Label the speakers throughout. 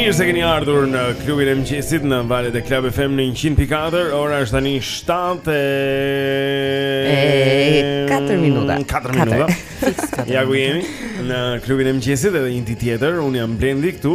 Speaker 1: Mirë se keni ardhur në klubin e mëngjesit në valët e Club FM në 100.4. Ora është tani 7 e
Speaker 2: 4 minuta.
Speaker 1: 4 minuta. Ja ku jemi në klubin e mëngjesit edhe një ditë tjetër. Unë jam Blendi këtu.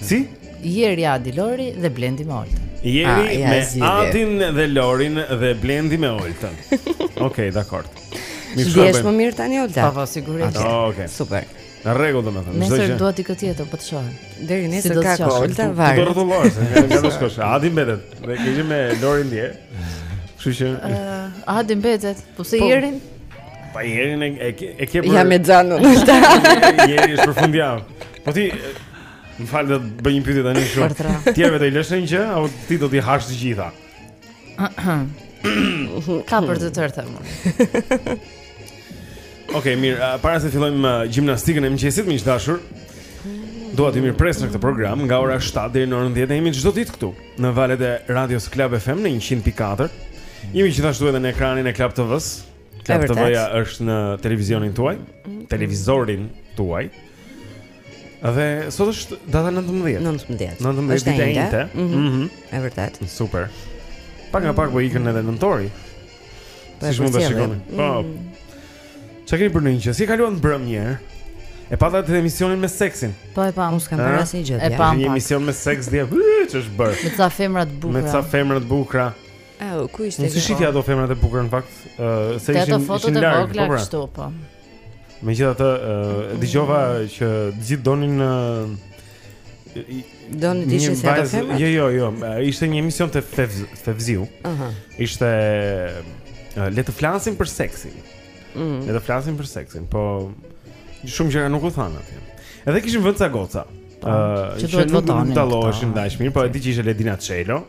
Speaker 1: Si? Jeri Adi Lori
Speaker 3: dhe Blendi me Oltën.
Speaker 1: Jeri
Speaker 2: ah, ja,
Speaker 1: me Adin dhe Lorin dhe Blendi me Oltën. Okej, okay, dakord.
Speaker 2: Mi
Speaker 1: shkruaj.
Speaker 2: më mirë tani Olta.
Speaker 3: Po, po,
Speaker 1: sigurisht. Okej. Okay. Okay.
Speaker 2: Super.
Speaker 1: Në rregull domethënë.
Speaker 3: Nesër dua dikë tjetër po të shoh.
Speaker 2: Deri nesër
Speaker 3: si
Speaker 2: ka Olta varet.
Speaker 1: Do
Speaker 2: të
Speaker 1: rrotullosh, nga nga do shkosh. Adi mbetet. Ne kemi me Lorin dje. Kështu që
Speaker 3: Ëh, uh, Adi mbetet. Po se
Speaker 1: po,
Speaker 3: Jerin?
Speaker 1: Pa Jerin e e ke për
Speaker 2: Ja me Xhanun.
Speaker 1: Jeri është për fundjavë. Po ti më fal të bëj një pyetje tani shumë.
Speaker 3: Të
Speaker 1: tjerëve do i lësh një gjë apo ti do t'i hash të gjitha?
Speaker 3: Ka për të tërë them.
Speaker 1: Okej, mirë, para se të fillojmë gjimnastikën e mëngjesit, miq të dashur, dua t'ju mirëpres në këtë program nga ora 7 deri në orën 10 jemi çdo ditë këtu në valët e Radios Club FM në 100.4. Jemi gjithashtu edhe në ekranin e Club TV-s,
Speaker 2: Club
Speaker 1: TV-ja është në televizionin tuaj, mm-hmm. televizorin tuaj. Dhe sot është data 19.
Speaker 2: 19.
Speaker 1: 19
Speaker 2: është
Speaker 1: e
Speaker 2: enjte.
Speaker 1: Ëh.
Speaker 2: Mhm.
Speaker 1: Mm -hmm.
Speaker 2: E vërtetë.
Speaker 1: Super. Pak nga pak po ikën edhe nëntori.
Speaker 2: Po
Speaker 1: si mund
Speaker 2: të
Speaker 1: shikoni? Po.
Speaker 2: Mm-hmm.
Speaker 1: Çka keni për në një Si kaluat mbrëmë një herë? E patë emisionin me seksin.
Speaker 3: Po e pa,
Speaker 2: unë s'kam parë asnjë gjë.
Speaker 3: E
Speaker 1: pa. Një emision me seks dhe ç'është bërë.
Speaker 3: Me ca femra të bukura.
Speaker 1: Me ca femra të bukura.
Speaker 2: Au, ku ishte
Speaker 1: kjo? S'i shihje ato femrat e bukura në fakt? Ë, uh,
Speaker 3: se
Speaker 1: ishin ishin
Speaker 3: foto
Speaker 1: të
Speaker 3: vogla
Speaker 1: po, pra.
Speaker 3: kështu po.
Speaker 1: Megjithatë, ë, uh, dëgjova që gjithë donin ë uh,
Speaker 2: Donin të ishin si ato femrat?
Speaker 1: Jo, jo, jo, ishte një emision te Fevz, Fevziu.
Speaker 2: Aha. Uh -huh.
Speaker 1: Ishte uh, le të flasim për seksin.
Speaker 2: Mm.
Speaker 1: Le të flasim për seksin, po shumë gjëra nuk u thanë atje. Edhe kishin vënë ca goca.
Speaker 3: Po,
Speaker 1: ë, uh,
Speaker 3: që duhet votonin.
Speaker 1: Dalloheshin aq mirë, po e di që ishte Ledina Çelo.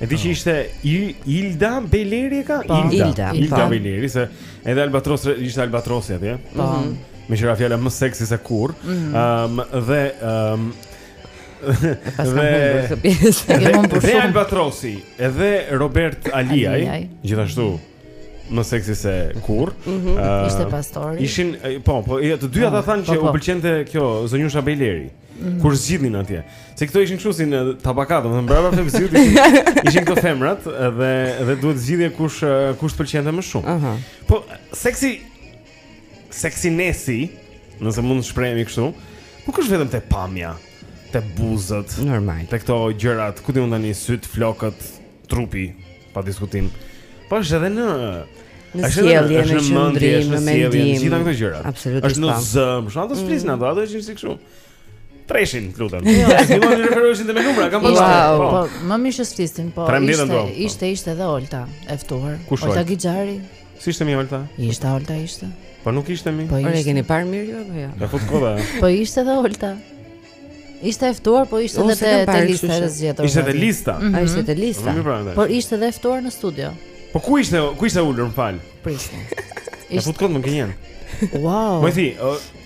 Speaker 1: E di që ishte Ilda Bejleri e ka?
Speaker 3: Po.
Speaker 2: Ilda,
Speaker 1: Ilda
Speaker 2: po.
Speaker 1: Bejleri, se edhe Albatros, ishte Albatrosi atje.
Speaker 3: Po.
Speaker 2: Mhm.
Speaker 1: Meqë ra fjala më seksi se
Speaker 2: kurrë. Mhm. Ehm,
Speaker 1: dhe...
Speaker 3: Ehm,
Speaker 1: dhe
Speaker 3: dhe
Speaker 1: Albatrosi edhe Robert Aliaj, gjithashtu më seksi se kurrë.
Speaker 2: Mhm.
Speaker 1: Ehm,
Speaker 3: ishte pastori.
Speaker 1: Ishin po, po, jo, të
Speaker 3: dy
Speaker 1: ata thanë që u pëlqente kjo zonjusha Bejleri. Mm. Kur zgjidhnin atje. Se këto ishin kështu si në tabaka, domethënë brava fem zgjidh ishin, ishin këto femrat dhe dhe duhet të zgjidhje kush kush të pëlqente më shumë.
Speaker 2: Aha. Uh -huh.
Speaker 1: Po seksi seksinesi, nëse mund të shprehemi kështu, nuk është vetëm te pamja, te buzët,
Speaker 2: normal.
Speaker 1: Te këto gjërat, ku ti mund tani sytë, flokët, trupi, pa diskutim. Po është edhe në
Speaker 2: në sjellje, në qëndrim, në
Speaker 1: mendim, në gjitha këto gjëra.
Speaker 2: Absolutisht.
Speaker 1: Është në
Speaker 2: po.
Speaker 1: zë, më shumë të flisnin ato, ato ishin si kështu. Treshin, të lutem. Jo, si mund të referoheshin te me numra, kam
Speaker 3: pasur.
Speaker 1: Wow,
Speaker 3: po.
Speaker 1: po,
Speaker 3: më mirë s'flisnin, po. Ishte,
Speaker 1: po.
Speaker 3: ishte, ishte edhe Olta e ftuar. Olta Gixhari.
Speaker 1: Si ishte mi Olta?
Speaker 3: Ishte Olta ishte.
Speaker 1: Po nuk ishte mi.
Speaker 3: Po e
Speaker 2: keni parë mirë ju apo jo?
Speaker 1: Ia fut kot.
Speaker 3: Po ishte edhe Olta. Ishte e ftuar, po ishte edhe te te lista e zgjedhur.
Speaker 1: Ishte te lista.
Speaker 3: Mhm.
Speaker 2: Ai ishte te lista.
Speaker 1: Po, pra,
Speaker 3: por ishte edhe e ftuar në studio.
Speaker 1: Po ku ishte? Ku ishte ulur, më fal.
Speaker 3: Prishte.
Speaker 1: Ia fut kot më gjen.
Speaker 3: Wow.
Speaker 1: Po ti,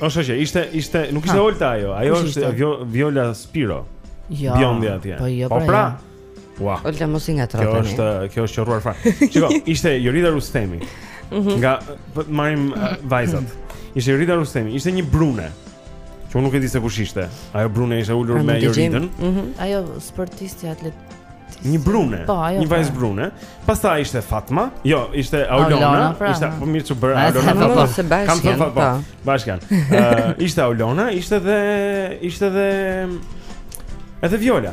Speaker 1: është ajo, ishte ishte, nuk ishte Olta ajo, ajo është Viola Spiro.
Speaker 3: Jo.
Speaker 1: Biondja atje.
Speaker 3: Po jo,
Speaker 1: po
Speaker 3: pra. Jo.
Speaker 1: Ua. Wow.
Speaker 2: Olta mos i
Speaker 1: ngatërro
Speaker 2: tani.
Speaker 1: Kjo është kjo është qorruar fare. Shiko, ishte Jorida Rustemi.
Speaker 3: Mhm.
Speaker 1: Nga po, marrim uh, vajzat. Ishte Jorida Rustemi, ishte një brune. Që unë nuk e di se kush ishte. Ajo brune ishte ulur me Joridën.
Speaker 2: Mhm.
Speaker 3: Ajo sportistja atlet.
Speaker 1: Një brune,
Speaker 3: po,
Speaker 1: një vajzë
Speaker 3: pra.
Speaker 1: brune. Pastaj ishte Fatma, jo, ishte Aulona,
Speaker 3: pra,
Speaker 1: ishte po mirë ç'u
Speaker 3: bë
Speaker 1: Aulona
Speaker 2: pa pa.
Speaker 1: Kam thënë pa
Speaker 2: pa.
Speaker 1: Bashkë. Ëh, ishte Aulona, ishte dhe ishte dhe edhe Viola.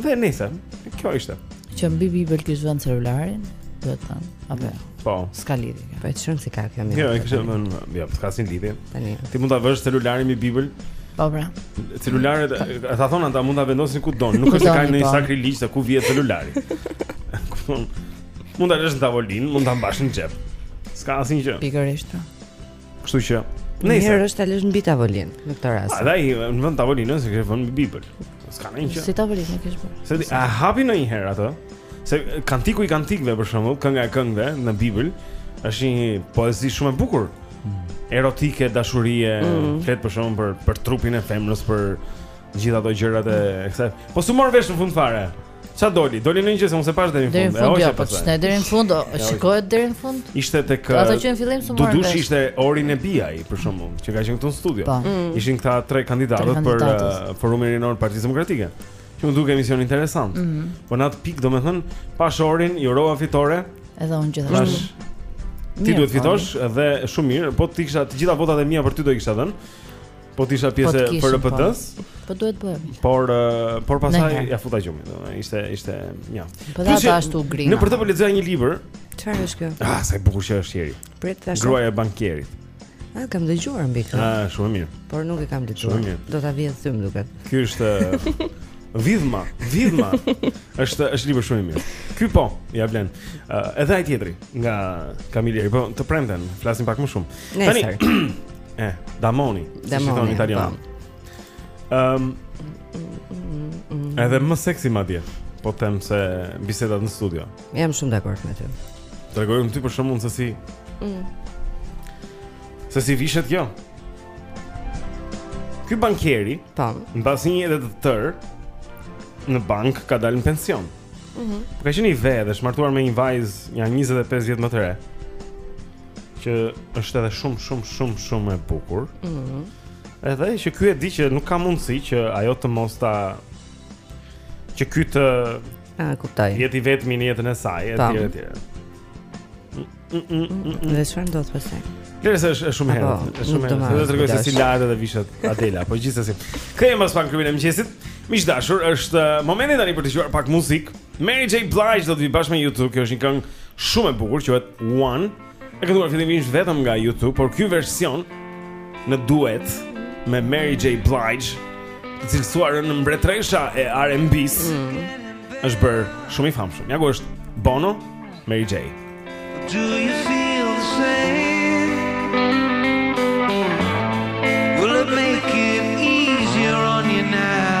Speaker 1: Dhe
Speaker 2: nëse,
Speaker 1: kjo
Speaker 4: ishte.
Speaker 3: Që mbi Bibël kish vënë celularin, do të thotë, apo jo?
Speaker 1: Po.
Speaker 3: S'ka lidhje.
Speaker 2: Po e çon si ka kjo më.
Speaker 1: Jo, e kisha vënë, jo, s'ka asnjë lidhje.
Speaker 2: Tani.
Speaker 1: Ti mund ta vësh celularin mbi Bibël?
Speaker 3: Po pra.
Speaker 1: Celularët, ta thonë ata mund ta vendosin ku don, nuk është se kanë një
Speaker 3: po.
Speaker 1: sakrilegj se ku vihet celulari. Mund ta lësh në tavolinë, mund ta mbash në xhep. S'ka asnjë gjë.
Speaker 3: Pikërisht. Po.
Speaker 1: Kështu që Nëse herë
Speaker 2: është ta lësh mbi tavolinë në këtë rast.
Speaker 1: Ai në vend tavolinës e ka vënë mbi bibël. S'ka ndonjë gjë.
Speaker 3: Si tavolinë e kish bërë.
Speaker 1: Se a e hapi ndonjë herë atë? Se kantiku i kantikëve për shembull, kënga e këngëve në bibël është një poezi shumë e bukur. Erotike, dashurie,
Speaker 2: mm.
Speaker 1: flet për shembull për për trupin e femrës, për gjithë ato gjërat e kësaj. Po s'u mor vesh në fund fare. Ça doli? Doli ndonjë gjë se unë s'e pashë deri në fund.
Speaker 3: Deri në fund, po ç'ne deri në fund, shikohet deri në fund.
Speaker 1: Ishte tek
Speaker 3: Ata që në fillim s'u morën.
Speaker 1: Dudush ishte Orin e Bia ai për shembull që ka qenë këtu në studio.
Speaker 3: Po. Mm.
Speaker 1: Ishin këta tre kandidatët për uh, forumin rinor Partisë Demokratike. Që m'u duk emision interesant.
Speaker 3: Mm -hmm.
Speaker 1: Po në atë pikë, domethënë, pashë Orin, i urova fitore.
Speaker 3: Edhe unë gjithashtu.
Speaker 1: Ti duhet
Speaker 3: po.
Speaker 1: fitosh dhe shumë mirë, po t'i kisha të gjitha votat e mia për ty do i kisha dhënë. Po të isha pjesë e
Speaker 3: po
Speaker 1: PRPD-s?
Speaker 3: Po. po duhet bërë.
Speaker 1: Por uh, por pastaj ja futa gjumin, domethënë ishte ishte një.
Speaker 3: Po
Speaker 1: ta
Speaker 3: ashtu grina.
Speaker 1: Në për të po lexoja një libër.
Speaker 2: Çfarë është kjo?
Speaker 1: Ah, sa e bukur që është Ieri.
Speaker 2: Prit pak.
Speaker 1: Gruaja e bankierit.
Speaker 2: Ah, kam dëgjuar mbi këtë.
Speaker 1: Ah, shumë mirë.
Speaker 2: Por nuk e kam lexuar. Do ta vlen them duket.
Speaker 1: Ky është Vidhma, Vidhma. Është është libër shumë i mirë. Ky po, ia vlen. Uh, edhe ai tjetri nga Kamileri, po të premten, flasim pak më shumë.
Speaker 2: Tani
Speaker 1: E, damoni,
Speaker 2: siç
Speaker 1: thonë italianët.
Speaker 2: Po.
Speaker 1: Ehm, edhe më seksi madje, po them se bisedat në studio.
Speaker 2: Jam shumë dakord me ty.
Speaker 1: Ta tregoj ty për shembull se si... Mm. Se si vishet kjo. Ky bankieri,
Speaker 2: po.
Speaker 1: mbas një jete të tërë, në bankë ka dalë në pension. Mm -hmm. Ka qenë i ve dhe është martuar me një vajzë nja 25 vjet më të re. që është edhe shumë shumë shumë shumë e bukur.
Speaker 2: Ëh. Mm -hmm.
Speaker 1: Edhe që ky e di që nuk ka mundësi që ajo të mos ta që ky të
Speaker 2: a kupton.
Speaker 1: Jetë i vetmi në jetën e saj etj etj.
Speaker 2: Dhe çfarë ndodh pastaj?
Speaker 1: Libri është shumë
Speaker 2: i
Speaker 1: mirë, është shumë i
Speaker 2: mirë.
Speaker 1: Do të tregoj se si lahet edhe vishet Adela, po gjithsesi. Kthehemi pas pak në klubin e mëngjesit. Miq të dashur, është uh, momenti tani për të dëgjuar pak muzikë. Mary J Blige do të vijë bashkë me U2, kjo është një këngë shumë e bukur, quhet One E kënduar fillimisht vetëm nga U2 Por ky version Në duet Me Mary J. Blige Të cilësuarën mbretëresha e R&B-së mm. është bërë shumë i famshëm. Ja ku është Bono Mary J.
Speaker 5: Do you feel the same? Will it make it easier on you now?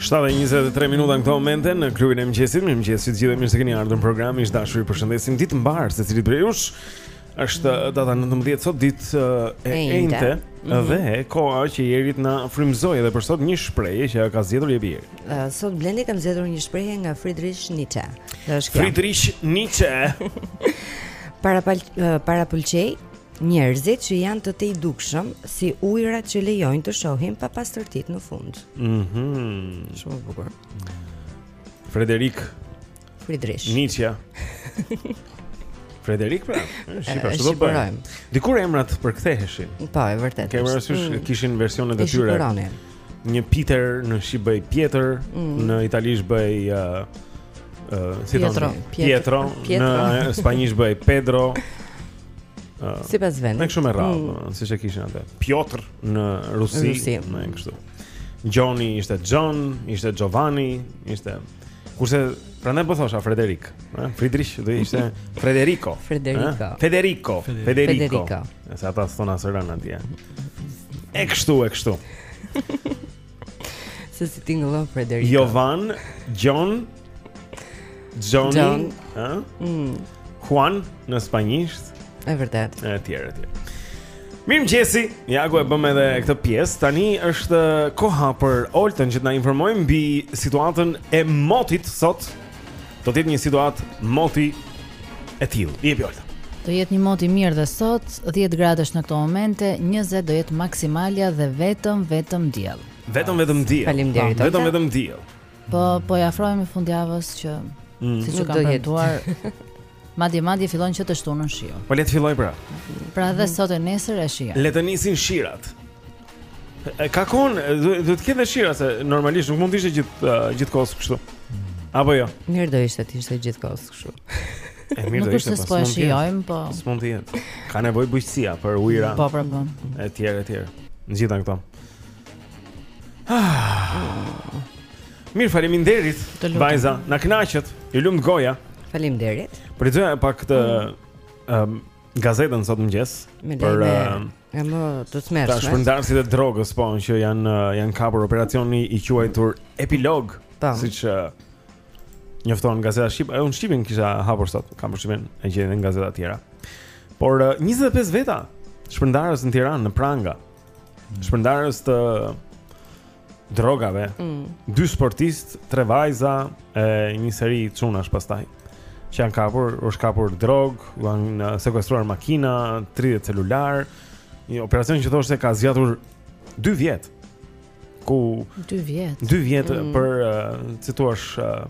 Speaker 1: 7:23 minuta në këtë moment në klubin e mëngjesit. Mirëmëngjesi të gjithë mirë se keni ardhur në program. Miq të dashur, ju përshëndesim ditë të mbarë secilit prej jush. Është data 19 sot ditë e
Speaker 2: enjte mm
Speaker 1: -hmm. dhe koha që Ieri të na frymëzojë edhe për sot një shprehje që ka zgjedhur. Jepi.
Speaker 2: Sot Blendi kam zgjedhur një shprehje nga Friedrich Nietzsche. Është
Speaker 1: Friedrich Nietzsche.
Speaker 2: para para pëlqej Njerëzit që janë të tejdukshëm si ujërat që lejojnë të shohin papastërtitë në fund.
Speaker 1: Mhm.
Speaker 2: Mm Shumë bukur.
Speaker 1: Frederik
Speaker 2: Friedrich.
Speaker 1: Nietzsche. Frederik pra,
Speaker 2: si
Speaker 1: ta do,
Speaker 2: po.
Speaker 1: Dikur emrat përktheheshin.
Speaker 2: Po, e
Speaker 1: vërtetë.
Speaker 2: Ke
Speaker 1: parasysh
Speaker 2: mm.
Speaker 1: kishin
Speaker 2: versione
Speaker 1: të tyre. Një Peter në shqip bëhej Pjetër,
Speaker 2: mm.
Speaker 1: në italisht bëhej uh, uh, si
Speaker 3: Pietro,
Speaker 1: Pietro,
Speaker 2: Pietro,
Speaker 1: në spanjisht bëhej Pedro. uh,
Speaker 2: sipas vendit.
Speaker 1: Është shumë e rrallë,
Speaker 2: mm.
Speaker 1: siç e kishin atë. Piotr në Rusi,
Speaker 2: Rusi.
Speaker 1: më kështu. Gjoni ishte John, ishte Giovanni, ishte kurse prandaj po thosha Frederik, ëh, Friedrich do ishte Frederiko. Frederiko. Federiko,
Speaker 2: Federiko.
Speaker 1: Se ata s'thonë as r-në atje. E kështu, e kështu.
Speaker 2: Se si tingëllon Frederiko.
Speaker 1: Jovan, John, Gjon,
Speaker 2: Xhoni.
Speaker 1: ha?
Speaker 2: Mm.
Speaker 1: Juan në spanjisht.
Speaker 2: E vërtetë.
Speaker 1: E tjerë, e tjerë. Mirë mëngjesi, ja ku e bëmë edhe këtë pjesë, tani është koha për Oltën që të na informojnë mbi situatën e motit sot Do të jetë një situatë moti e tillë. I jepi Olta.
Speaker 3: Do jetë një mot i mirë dhe sot, 10 gradësh në këto momente, 20 do jetë maksimalja dhe vetëm vetëm diell.
Speaker 1: Vetëm vetëm diell.
Speaker 2: Faleminderit.
Speaker 1: Po, vetëm vetëm diell.
Speaker 3: Po po i afrohemi fundjavës që,
Speaker 1: mm.
Speaker 3: siç e kam premtuar. Madje madje fillon që të shtunën shiu.
Speaker 1: Po le të fillojë pra.
Speaker 3: Pra dhe sot e nesër është shija.
Speaker 1: Le të nisin shirat. E ka kon, duhet të ketë shira se normalisht nuk mund të ishte gjithë gjithkohës kështu. Apo jo.
Speaker 2: Mirë do ishte të ishte gjithkohës kështu.
Speaker 1: E mirë do ishte
Speaker 3: pas.
Speaker 1: Po
Speaker 3: shijojmë, po.
Speaker 1: S'mund të jetë. Ka nevojë bujqësia për ujëra.
Speaker 3: Po, po,
Speaker 1: po. Etj, etj. Të gjitha këto. Mirë, faleminderit. Vajza, na kënaqët. Ju lumtë goja.
Speaker 2: Faleminderit.
Speaker 1: Po lexoja pak këtë ëm um, gazetën sot në
Speaker 2: mëngjes
Speaker 1: për ëm
Speaker 2: e më të smershme.
Speaker 1: Ata shpërndarësit e drogës po që janë janë kapur operacioni i quajtur Epilog,
Speaker 2: po.
Speaker 1: siç njofton gazeta Shqip, e unë Shqipin kisha hapur sot, kam përshtypjen e gjeni në gazeta të tjera. Por 25 veta shpërndarës në Tiranë në pranga. mm. shpërndarës të drogave.
Speaker 2: Mm.
Speaker 1: Dy sportistë, tre vajza e një seri çunash pastaj që janë kapur, u është kapur drogë, u janë sekuestruar makina, 30 celularë. Një operacion që thoshte ka zgjatur 2 vjet. ku
Speaker 3: 2 vjet.
Speaker 1: 2 vjet
Speaker 2: mm.
Speaker 1: për uh, si t'ia thuash uh,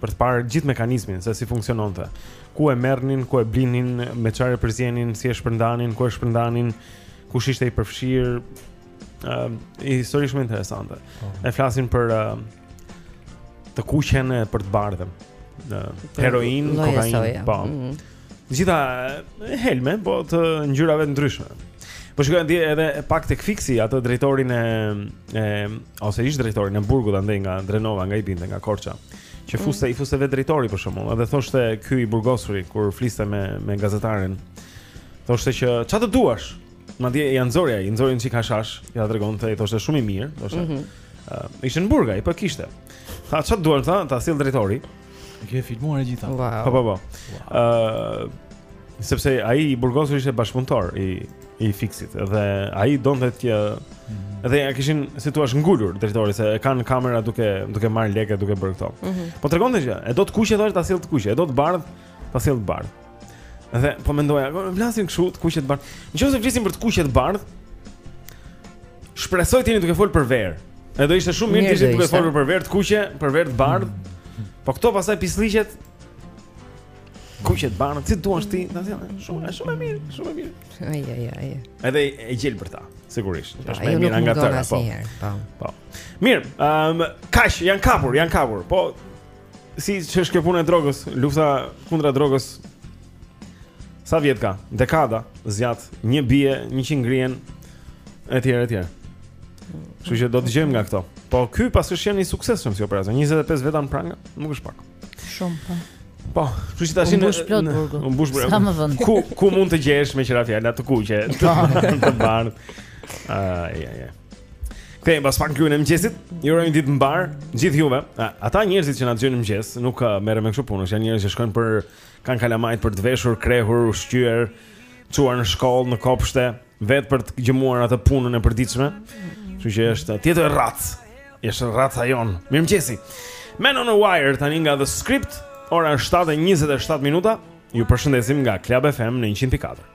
Speaker 1: për të parë gjithë mekanizmin se si funksiononte. Ku e merrnin, ku e blinin, me çfarë përzienin, si e shpërndanin, ku e shpërndanin, kush ishte i përfshirë. Ëm uh, histori shumë interesante. Oh. E flasin për uh, të kuqen e për të bardhën. Uh,
Speaker 2: heroinë,
Speaker 1: kokainë, po.
Speaker 2: Mm
Speaker 1: -hmm. Gjitha helme, po të ngjyrave të ndryshme. Po shikoja dje edhe pak tek Fiksi atë drejtorin e, e ose ish drejtorin e burgut andej nga Drenova, nga i binte, nga Korça. Që mm. fuste mm. i fuste vetë drejtori për shembull, edhe thoshte ky i burgosuri kur fliste me me gazetaren. Thoshte që ça të duash? Madje ia nxori ai, i nxori një çik hashash, ia tregonte, i thoshte shumë i mirë, thoshte.
Speaker 2: Mm -hmm.
Speaker 1: uh, ishte në burg ai, po kishte. Tha ça duan tha, ta sjell drejtori.
Speaker 6: E ke filmuar e gjitha.
Speaker 2: Wow.
Speaker 1: Po po po. Ëh, uh, sepse ai i burgosur ishte bashkëpunëtor i i Fiksit dhe ai donte të mhm. dhe ja kishin si thua ngulur drejtori se e kanë kamera duke duke marr lekë duke bërë këto.
Speaker 2: Mm -hmm.
Speaker 1: Po tregonte që e do të kuqe thoshte ta sjell të kuqe, e do të bardh ta sjell të bardhë. Dhe po mendoja, po flasim kështu të kuqe të bardhë. Nëse flasim për të kuqe të bardhë, shpresoj të jeni duke fol për verë. Edhe ishte shumë mirë të ishte duke fol për verë të kuqe, për verë të bardhë. Po këto pastaj pisllëqet kuqe të bardhë, si duan ti, ta sjell. Shumë, shumë e mirë, shumë e mirë.
Speaker 2: Ai ai ai.
Speaker 1: Edhe e gjel për ta, sigurisht. Po, Është më mirë nga tëra, po.
Speaker 2: Po.
Speaker 1: Po. Mirë, ehm, um, kaq janë kapur, janë kapur. Po, Siç është kjo punë e drogës, lufta kundra drogës Sa vjet ka? Dekada, zgjat, një bie, njëqind ngrihen, e tjerë, e tjerë Kështu që do dëgjojmë nga këto Po ky paska qenë i suksesshëm si operacion 25 veta në pranga, nuk është pak
Speaker 3: Shumë pa po.
Speaker 1: po, kështu që tashin
Speaker 3: mbush plot burgu.
Speaker 1: U mbush burgu.
Speaker 3: S'ka më vend.
Speaker 1: Ku ku mund të gjesh me qira fjala të kuqe, të bardhë. Ai ai ai. Kthehemi pas pak në klubin e mëngjesit. Ju urojmë ditë të mbarë gjithë juve. Ata njerëzit që na dëgjojnë në mëngjes nuk uh, merren me kështu punësh, janë njerëz që shkojnë për kanë kalamajtë për të veshur, krehur, ushqyer, çuar në shkollë, në kopshte, vetë për të gjëmuar atë punën e përditshme. Kështu që është tjetër racë. Është raca jonë. Mirëmëngjesi. Man on a Wire tani nga The Script, ora 7:27 minuta. Ju përshëndesim nga Club FM në
Speaker 7: 100.4.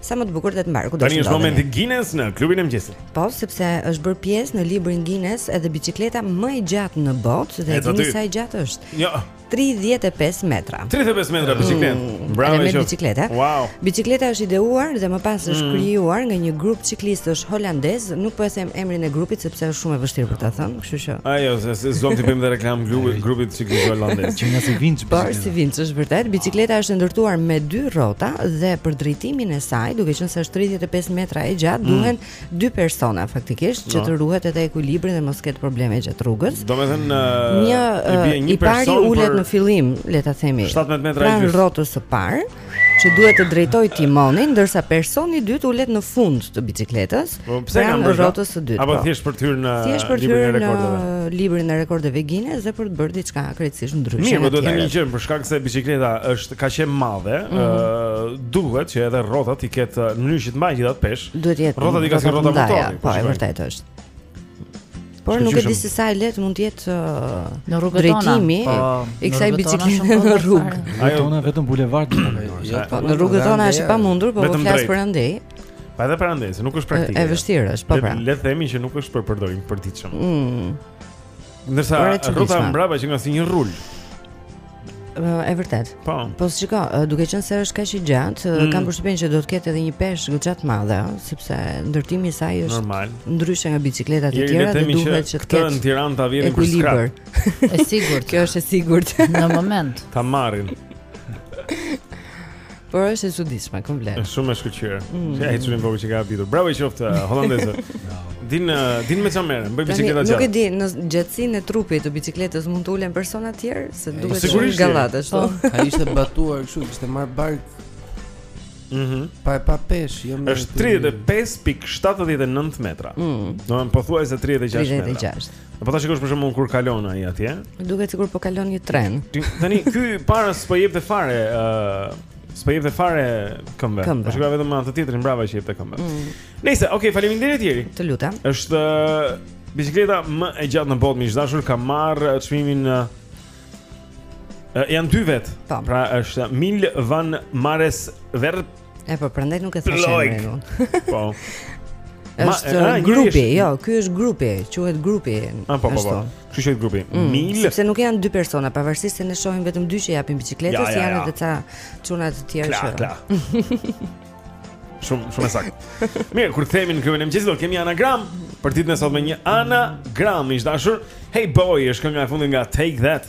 Speaker 7: Sa më të bukur dhe të mbarë kudo
Speaker 1: të
Speaker 7: ndodheni.
Speaker 1: Tani
Speaker 7: është
Speaker 1: momenti Guinness në klubin e mëngjesit.
Speaker 7: Po, sepse është bërë pjesë në librin Guinness edhe biçikleta më e gjatë në botë dhe
Speaker 1: e
Speaker 7: dini sa e gjatë është.
Speaker 1: Jo.
Speaker 7: 35 metra.
Speaker 1: 35 metra biçikletë. Mm,
Speaker 7: Bravo
Speaker 1: me
Speaker 7: biçikleta.
Speaker 1: Wow.
Speaker 7: Biçikleta është ideuar dhe më pas është
Speaker 1: mm.
Speaker 7: krijuar nga një grup ciklistësh holandezë, nuk po e them emrin e grupit sepse është shumë e vështirë për ta thënë. Kështu që.
Speaker 1: Ajo se s'do t'i bëjmë reklamë grupit grupit të çiklistëve
Speaker 6: holandezë. Qenka si vinç.
Speaker 7: Po si vinç është vërtet, biçikleta është e ndërtuar me dy rrota dhe për drejtimin e saj, duke qenë se është 35 metra e gjatë,
Speaker 1: mm.
Speaker 7: duhen mm. dy persona faktikisht që
Speaker 1: no.
Speaker 7: të ruhet edhe ekuilibri dhe mos ketë probleme gjatë rrugës.
Speaker 1: Domethënë uh,
Speaker 7: një, uh,
Speaker 1: një
Speaker 7: i pari ulet
Speaker 1: për...
Speaker 7: në fillim, le ta themi.
Speaker 1: 17 metra
Speaker 7: pra,
Speaker 1: i
Speaker 7: rrotës së parë.
Speaker 2: që duhet të drejtojë timonin ndërsa personi i dytë ulet në fund të biçikletës
Speaker 1: po, pse e
Speaker 2: kanë
Speaker 1: bërë
Speaker 2: rrotës së dytë
Speaker 1: apo
Speaker 2: po.
Speaker 1: thjesht për të hyrë në
Speaker 2: thjesht për të hyrë në librin e rekordeve Guinness dhe për të bërë diçka krejtësisht ndryshe
Speaker 1: mirë po duhet të themi që për shkak se biçikleta është kaq e madhe ë mm -hmm. duhet që edhe rrotat t'i ketë në mënyrë që të mbajë gjithë atë peshë
Speaker 2: duhet të jetë
Speaker 1: rrotat i kanë
Speaker 2: rrota
Speaker 1: motori
Speaker 2: po, po
Speaker 1: e
Speaker 2: vërtetë është Por nuk e di se sa e lehtë mund të jetë uh,
Speaker 3: në rrugët tona.
Speaker 2: Drejtimi
Speaker 3: po,
Speaker 2: i kësaj biciklete në rrugë.
Speaker 6: Ajo tona vetëm bulevard në rrugët tona.
Speaker 8: Jo,
Speaker 2: po, në rrugët tona është e pamundur, po po flas për andej.
Speaker 1: Pa edhe për andej, se nuk është praktike.
Speaker 2: E vështirë është, po pra.
Speaker 1: Le të themi që nuk është për përdorim të përditshëm.
Speaker 2: Mm.
Speaker 1: Ndërsa rrota mbrapa qenka si një rul.
Speaker 2: E vërtetë.
Speaker 1: Po.
Speaker 2: Po shiko, duke qenë se është kaq i gjatë,
Speaker 1: mm.
Speaker 2: kam përshtypjen që do të ketë edhe një peshë goxha të madhe, sepse ndërtimi i saj është
Speaker 1: normal.
Speaker 2: Ndryshe nga bicikletat e tjera, dhe duhet që të
Speaker 1: ketë në Tiranë ta vjedhin për skrap.
Speaker 3: E sigurt.
Speaker 2: Kjo është e sigurt.
Speaker 3: Në moment.
Speaker 1: Ta marrin.
Speaker 2: Por është e çuditshme, komplet.
Speaker 1: Është shumë e shkëlqyer.
Speaker 2: Mm.
Speaker 1: Ja ai çuni i vogël që u habit. Bravo i qoftë uh, holandezët. din uh, din me çfarë merren,
Speaker 2: bëjnë
Speaker 1: bicikleta çfarë.
Speaker 2: Nuk e di, në gjatësinë e trupit të bicikletës mund të ulen persona të tjerë, se duhet
Speaker 1: të
Speaker 2: jetë
Speaker 1: gallatë
Speaker 2: ashtu. Po.
Speaker 8: Ai ishte batuar kështu, kishte marrë bark.
Speaker 1: Mhm.
Speaker 8: Mm pa pa pesh, jo më.
Speaker 1: Është 35.79 metra.
Speaker 2: Mm.
Speaker 1: Domethënë pothuajse 36 metra.
Speaker 2: 36.
Speaker 1: Po ta shikosh për shembull kur kalon ai atje.
Speaker 2: Duket sikur po kalon një tren.
Speaker 1: Tani ky para s'po jepte fare ë uh, s'po jepte fare këmbë. Po shikoja vetëm atë tjetrin mbrapa që jepte këmbë.
Speaker 2: Mm.
Speaker 1: Nejse, okay, faleminderit Jeri.
Speaker 2: Të lutem.
Speaker 1: Është uh, bicikleta më e gjatë në botë, miq të dashur, ka marrë uh, çmimin uh, uh, janë dy
Speaker 2: vetë.
Speaker 1: Pra është Mijl van Mares Verk
Speaker 2: E po prandaj nuk e
Speaker 1: thashë
Speaker 2: emrin unë.
Speaker 1: Po.
Speaker 2: Është
Speaker 1: Ma, a,
Speaker 2: grupi,
Speaker 1: është...
Speaker 2: jo, ky është grupi, quhet grupi.
Speaker 1: Ah, po, po, po. Ky quhet grupi.
Speaker 2: Mm,
Speaker 1: Mijl.
Speaker 2: Sepse nuk janë dy persona, pavarësisht se ne shohim vetëm dy që i japin biçikletës,
Speaker 1: ja, ja, ja.
Speaker 2: janë edhe ca çuna të tjerë që.
Speaker 1: Kla, kla. Shumë shumë saktë. Mirë, kur kthehemi në klubin e mëngjesit do të kemi anagram për ditën e sotme një anagram, miq të dashur. Hey boy, është kënga e fundit nga Take That.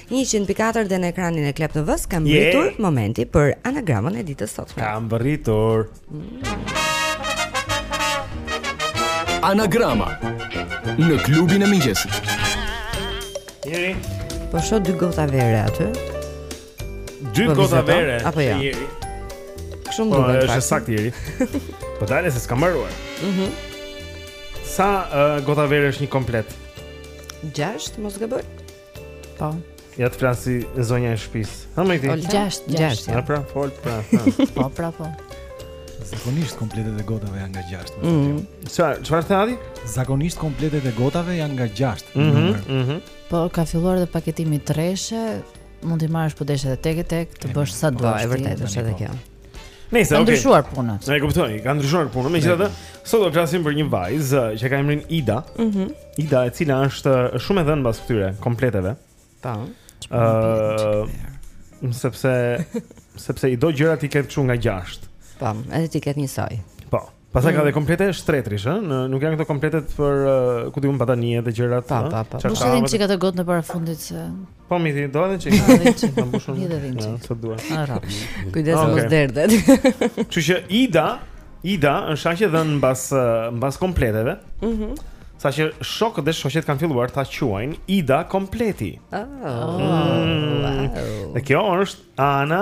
Speaker 2: 100 pikë katër dhe në ekranin e Club TV-s ka
Speaker 1: mbërritur
Speaker 2: yeah. momenti për anagramën e ditës sot.
Speaker 1: Ka mbërritur.
Speaker 9: Anagrama në klubin e mëngjesit.
Speaker 1: Jeri,
Speaker 2: po shoh dy gota vere aty.
Speaker 1: Dy
Speaker 2: po
Speaker 1: gota vere.
Speaker 2: Apo jo.
Speaker 1: Jeri.
Speaker 2: Kështu më,
Speaker 1: po,
Speaker 2: duket.
Speaker 1: Po
Speaker 2: është
Speaker 1: saktë Jeri. Po dale se s'ka mbaruar.
Speaker 2: Mhm.
Speaker 1: Mm Sa uh, gota vere është një komplet?
Speaker 2: 6, mos gaboj.
Speaker 3: Po.
Speaker 1: Ja të flas si zonja e shtëpisë. Ama ti.
Speaker 3: Ol
Speaker 2: 6
Speaker 3: 6.
Speaker 2: Ja
Speaker 1: pra, fol pra.
Speaker 3: Po pra po.
Speaker 6: Zakonisht kompletet e gotave janë nga 6.
Speaker 2: Mhm.
Speaker 1: Çfarë, çfarë the ti?
Speaker 6: Zakonisht kompletet e gotave janë nga 6.
Speaker 1: Mhm. Mhm.
Speaker 3: Po ka filluar edhe paketimi treshe, mund t'i marrësh po desh edhe tek e tek, të bësh sa
Speaker 2: po,
Speaker 3: duash.
Speaker 2: Po,
Speaker 3: e
Speaker 2: vërtetë është edhe po.
Speaker 1: kjo.
Speaker 3: Nejse
Speaker 1: okay.
Speaker 3: ndryshuar punët.
Speaker 1: E kuptoj, ka ndryshuar puna, megjithatë, sot do të flasim për një vajzë uh, që ka emrin Ida.
Speaker 2: Mhm.
Speaker 1: Ida e cila është shumë e dhënë pas këtyre kompleteve.
Speaker 2: Ta.
Speaker 1: Ëh, uh, sepse sepse i do gjërat t'i ketë kështu nga 6.
Speaker 2: Po, edhe t'i ketë njësoj.
Speaker 1: Po. Pastaj ka mm. dhe komplete shtretrish, ë, nuk janë këto kompletet për uh, ku di unë batanije dhe gjëra
Speaker 2: të
Speaker 1: tjera.
Speaker 2: Po, po,
Speaker 1: po.
Speaker 3: Mos e dim çka të got në para fundit se
Speaker 1: Po mi di dorën që
Speaker 3: ka një çik më bushur. Një
Speaker 1: dorë
Speaker 3: çik.
Speaker 1: Sa dua.
Speaker 3: Ara.
Speaker 2: Kujdes
Speaker 1: ah,
Speaker 2: mos derdhet.
Speaker 1: Kështu që Ida, Ida është shumë e dhënë mbas mbas kompleteve.
Speaker 2: Mhm.
Speaker 1: Mm Sa që shokët dhe shoqet kanë filluar ta quajnë Ida kompleti. Ah.
Speaker 2: Oh,
Speaker 1: mm.
Speaker 2: wow.
Speaker 1: Dhe kjo është Ana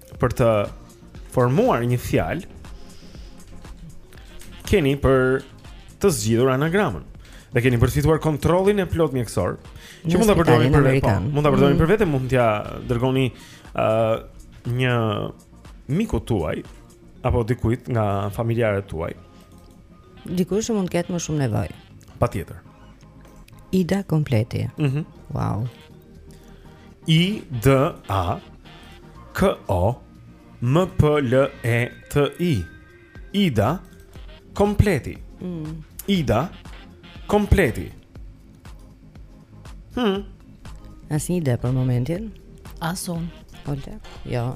Speaker 1: për
Speaker 3: të
Speaker 1: formuar një fjalë keni për të zgjidhur anagramën dhe keni për të fituar kontrollin e plotë mjekësor që mund ta përdorni për vete.
Speaker 2: Po,
Speaker 1: mund ta përdorni
Speaker 2: mm.
Speaker 1: për vete, mund t'ia dërgoni ë uh, një miku tuaj apo dikujt nga familjarët tuaj
Speaker 2: Dikush që mund të ketë më shumë nevojë.
Speaker 1: Patjetër.
Speaker 2: Ida kompleti.
Speaker 1: Mhm.
Speaker 2: Mm wow.
Speaker 1: I D A K O M P L E T I. Ida kompleti.
Speaker 2: Mm.
Speaker 1: Ida kompleti. Hmm.
Speaker 2: Asnjë ide për momentin.
Speaker 3: As unë.
Speaker 2: Olta. Jo.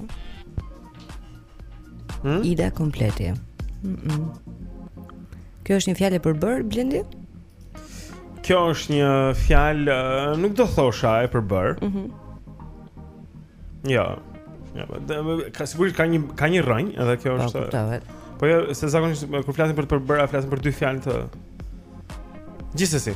Speaker 1: Hmm?
Speaker 2: Ida kompleti. Mm -mm. Kjo është një fjalë e përbërë Blendi?
Speaker 1: Kjo është një fjalë, nuk do thosha e përbër.
Speaker 2: Mhm.
Speaker 1: Mm jo. Ja, po, ka sigurisht ka një ka një rrënjë, edhe kjo
Speaker 2: po,
Speaker 1: është.
Speaker 2: Po,
Speaker 1: po jo, se zakonisht kur flasim për të përbëra, flasim për dy fjalë të Gjithsesi.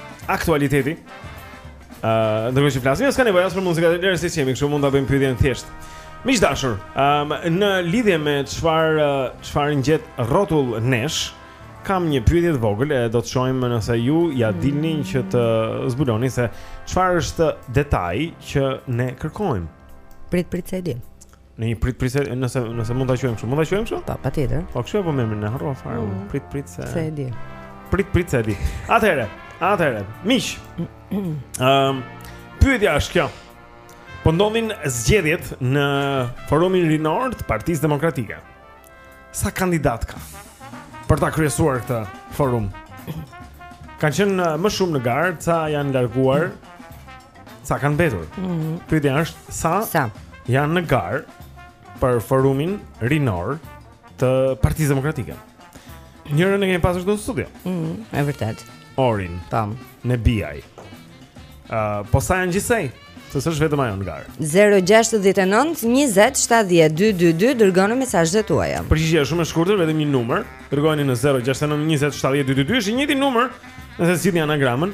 Speaker 1: aktualiteti. Ëh, uh, ndërkohë që flasim, s'ka nevojë as për muzikë, le siç jemi, kështu mund ta bëjmë pyetjen thjesht. Miq të dashur, um, në lidhje me çfarë çfarë ngjet rrotull nesh, kam një pyetje të vogël e do të shohim nëse ju ia mm. dilni që të zbuloni se çfarë është detaji që ne kërkojmë.
Speaker 2: Prit prit se di.
Speaker 1: Në një prit prit nëse nëse mund ta quajmë kështu, mund ta quajmë kështu?
Speaker 2: Po, patjetër.
Speaker 1: Po kështu apo më mirë në harrova fare.
Speaker 2: Mm.
Speaker 1: Prit prit se.
Speaker 2: Se e di.
Speaker 1: Prit prit se e di. Atëherë, atëherë. Miq. Ëm, um, pyetja është kjo. Po ndodhin zgjedhjet në forumin rinor të Partisë Demokratike. Sa kandidatë ka për ta kryesuar këtë forum? Kanë qenë uh, më shumë në garë, ca janë larguar? Sa kanë mbetur?
Speaker 2: Mm -hmm.
Speaker 1: Pyetja është sa,
Speaker 2: sa
Speaker 1: janë në garë për forumin rinor të Partisë Demokratike. Njërën e kemi pasur këtu në studio.
Speaker 2: Mhm, mm e vërtetë.
Speaker 1: Orin.
Speaker 2: Tamam.
Speaker 1: Nebiaj. Ë, uh, po sa janë gjithsej? Se s'është vetëm ajo në garë.
Speaker 2: 069 20 70 222 dërgoni mesazhet tuaja.
Speaker 1: Përgjigjja është shumë e shkurtër, vetëm një numër. Dërgojeni në 069 20 70 222, është i njëjti numër, nëse zgjidhni anagramën.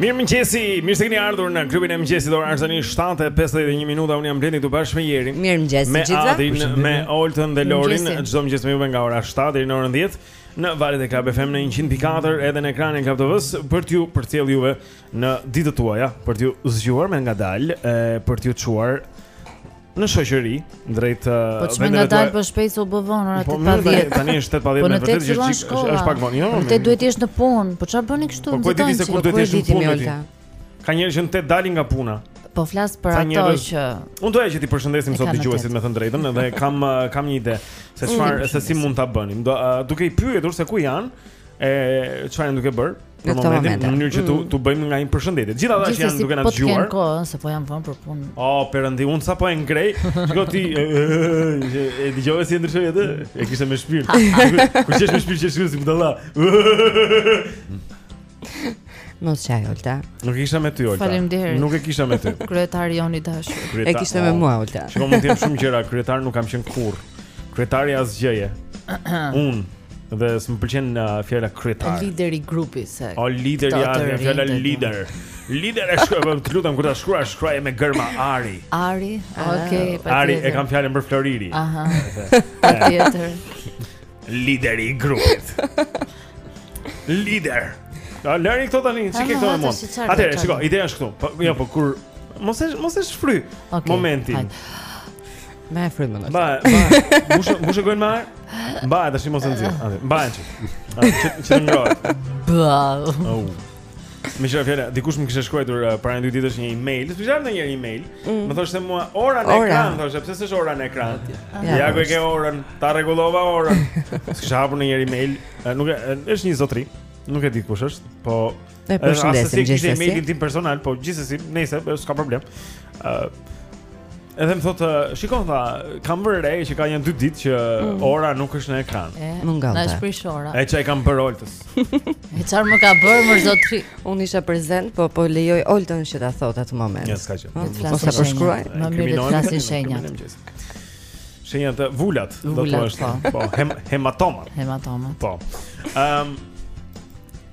Speaker 1: Mirë mëngjesi, mirë se keni ardhur në klubin e mëngjesit. Ora është tani 7:51 minuta. Unë jam Blendi këtu bashkë me Erin.
Speaker 2: Mirë mëngjes, të gjithëve.
Speaker 1: Me Adin, me Oltën dhe Lorin. Çdo mëngjes me juve nga ora 7 deri në orën 10 në valët e Club FM në 100.4 edhe në ekranin e Club TV-s për t'ju përcjell juve në ditët tuaja, për t'ju zgjuar me ngadalë, për t'ju çuar në shoqëri drejt
Speaker 3: vendeve të
Speaker 1: punës.
Speaker 3: Po ç'me
Speaker 1: ngadalë
Speaker 3: po shpejt u bë vonë ora
Speaker 1: 8:10. Po tani është 8:10
Speaker 3: po
Speaker 1: me vërtet që është është pak vonë. Jo.
Speaker 3: Tetë duhet të jesh në punë. Po çfarë bëni kështu?
Speaker 1: Po ku e di ti se kur duhet të jesh në punë. Ka njerëz që në tetë dalin nga puna.
Speaker 3: Po flas për ato që
Speaker 1: Unë doja që t'i përshëndesim sot dëgjuesit me të drejtë edhe kam kam një ide se çfarë se si mund ta bënim. Do duke i pyetur se ku janë e çfarë janë duke bërë.
Speaker 2: Në këtë moment,
Speaker 1: në mënyrë që t'u
Speaker 2: mm.
Speaker 1: t'u bëjmë nga një përshëndetje. Gjithë ata që janë duke na
Speaker 3: po
Speaker 1: dëgjuar.
Speaker 3: Po kohë, se po jam vonë për punë.
Speaker 1: O, oh, perëndi, un sapo e ngrej. Shiko ti, e dëgjove si ndryshoi atë? E kishte me shpirt. Kur qesh me shpirt që shkruan si budalla.
Speaker 2: Mos çaj Olta.
Speaker 1: Nuk kisha me ty Olta.
Speaker 3: Faleminderit.
Speaker 1: Nuk e kisha me ty.
Speaker 3: Kryetari jonë i dashur.
Speaker 2: E kishte me mua Olta.
Speaker 1: Shiko mund të jem shumë gjëra, kryetar nuk kam qenë kurr. Kryetar i asgjëje. Un. Dhe s'më pëlqen uh, fjala kryetar.
Speaker 3: Lideri i grupit se.
Speaker 1: O
Speaker 3: lideri
Speaker 1: ja, fjala lider. Lider shkruaje, po të lutem kur ta shkruash, shkruaje me gërma ari.
Speaker 3: Ari. Ah. Okej, okay,
Speaker 1: Ari e kam fjalën për flori.
Speaker 3: Aha. Patjetër.
Speaker 1: Lideri i grupit. Lider. Ja lëri këto tani,
Speaker 3: çik
Speaker 1: këto më mund. Atëherë, shiko, ideja është këtu. Po, jo, po kur mos e mos e shfry
Speaker 3: okay,
Speaker 1: momentin.
Speaker 3: Hajde.
Speaker 2: Mbaje frymën
Speaker 1: Mbaje, mbaje Mbushe gojën mirë Mbaje, tashi mos e nxirr Mbaje që Që të ngrohet
Speaker 3: Blau
Speaker 1: oh. Meqë ra fjala, dikush më kishte shkruajtur uh, para nja dy ditësh një e-mail Se për çdo një e-mail mm. Më thoshte mua ora në ekran Më thoshte, pse s'është ora në ekran
Speaker 2: Ja,
Speaker 1: ku e ke orën, ta rregullova orën S'kishe hapur ndonjë e-mail uh, Nuk e, uh, është një zotri Nuk e di kush është Po, E
Speaker 2: përshëndesim
Speaker 1: gjithsesi. Në emailin tim personal, po gjithsesi, nejse s'ka problem. Ë uh, Edhe më thotë, shiko tha, kam vërë re që ka nja dy ditë që mm. ora nuk është në ekran.
Speaker 3: Më
Speaker 2: nga
Speaker 3: ta.
Speaker 2: Na
Speaker 3: çprish ora.
Speaker 1: E ç'i kam bërë Oltës.
Speaker 3: e çfarë më ka bërë mo zot?
Speaker 2: Unë isha prezent, po po lejoj Oltën që ta thotë atë moment.
Speaker 1: Jo s'ka
Speaker 3: gjë.
Speaker 2: Mos e përshkruaj?
Speaker 3: Më mirë të flasin shenjat.
Speaker 1: Shenjat e vulat, do të thosh. Po, po hem, hematomat.
Speaker 3: Hematomat.
Speaker 1: Po. Ehm um,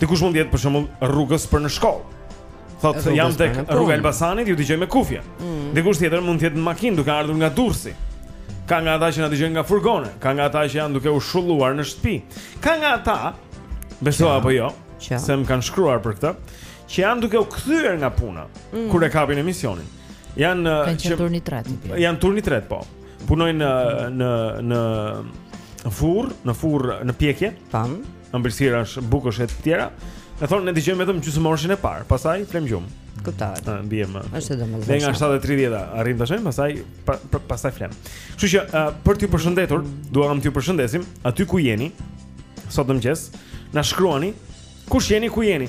Speaker 1: Dikush mund të jetë për shembull rrugës për në shkollë.
Speaker 2: Thot
Speaker 1: jam tek rruga e Elbasanit, ju dëgjoj me kufje. Mm. Dikush tjetër mund të jetë në makinë duke ardhur nga Durrësi. Ka nga ata që na dëgjojnë nga furgone, ka nga ata që janë duke u shulluar në shtëpi. Ka nga ata, beso apo jo, se më kanë shkruar për këtë, që janë duke u kthyer nga puna mm. kur e kapin emisionin. Kanë uh,
Speaker 3: qenë turni 3.
Speaker 1: Janë turni 3, po. Punojnë në uh, në në furr, në furr në pjekje,
Speaker 2: tan,
Speaker 1: ëmbëlsirash, bukësh e të tjera. E thonë ne dëgjojmë vetëm gjysmorëshin e parë, pastaj flem gjumë.
Speaker 2: Kuptohet.
Speaker 1: Ëh, bie më.
Speaker 2: Është
Speaker 1: domosdoshmë. Nga 7:30 arrim ta shohim, pastaj pa, pa, pastaj flem. Kështu që uh, për t'ju përshëndetur, duam t'ju përshëndesim aty ku jeni. Sot në mëngjes na shkruani kush jeni ku jeni.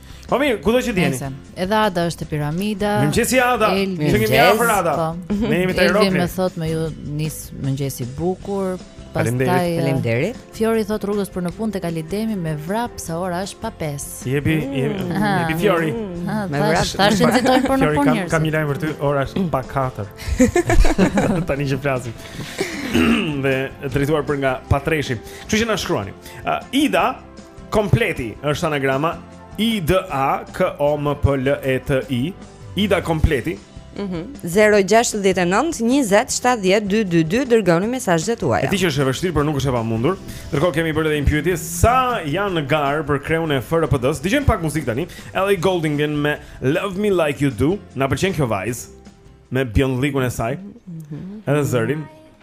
Speaker 3: Po
Speaker 10: mirë, kudo që t'jeni?
Speaker 3: Edhe Ada është te piramida
Speaker 10: Mëngjesi Ada, të kemi afër Ada
Speaker 3: po.
Speaker 10: Ne jemi te
Speaker 3: Europa
Speaker 10: Elvi
Speaker 3: më thot me ju nis mëngjesi bukur Pastaj
Speaker 2: Faleminderit.
Speaker 3: Eh, Fiori thot rrugës për në punë tek Alidemi me vrap se ora është pa 5.
Speaker 10: Jepi, mm. jepi, jepi Fiori.
Speaker 3: Ha,
Speaker 2: ah,
Speaker 3: me
Speaker 2: vrap.
Speaker 3: Tashi nxitojnë për në punë njerëz.
Speaker 10: Kam një lajm për ty, ora është pa 4. Tani që flasim. dhe drejtuar për nga Patreshi. Kështu që na shkruani. Uh, Ida Kompleti është anagrama I D A K O M P L E T I. Ida Kompleti. Mhm.
Speaker 2: 069 20 70 222 dërgoni mesazhet tuaja.
Speaker 10: E di që është e vështirë, por nuk është e pamundur. Ndërkohë kemi bërë edhe një pyetje, sa janë në garë për kreun e FRPD-s? Dëgjojmë pak muzikë tani. Ellie Goulding vjen me Love Me Like You Do. Na pëlqen kjo vajzë me bjondllikun e saj. Edhe zërin.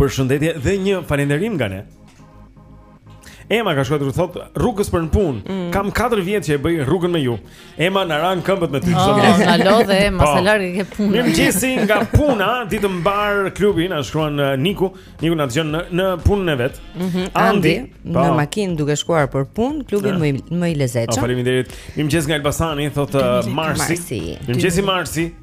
Speaker 6: Përshëndetje
Speaker 1: dhe një falenderim nga ne. Ema ka shkruar thot rrugës për në punë. Mm. Kam 4 vjet që e bëj rrugën me ju. Ema na ran këmbët me ty
Speaker 3: çdo
Speaker 1: vit.
Speaker 3: Oh, na lodhe Ema,
Speaker 1: po.
Speaker 3: sa larg e ke punën.
Speaker 1: Mirëmëngjesi nga puna, ditë mbar klubi na shkruan uh, Niku. Niku na dëgjon në, në punën e vet.
Speaker 2: Mm -hmm. Andi, Andi
Speaker 1: po.
Speaker 2: në makinë duke shkuar për punë, klubi më më i lezetshëm.
Speaker 1: Oh, Faleminderit. Mirëmëngjes nga Elbasani, thot uh, Marsi. Mirëmëngjesi Marsi.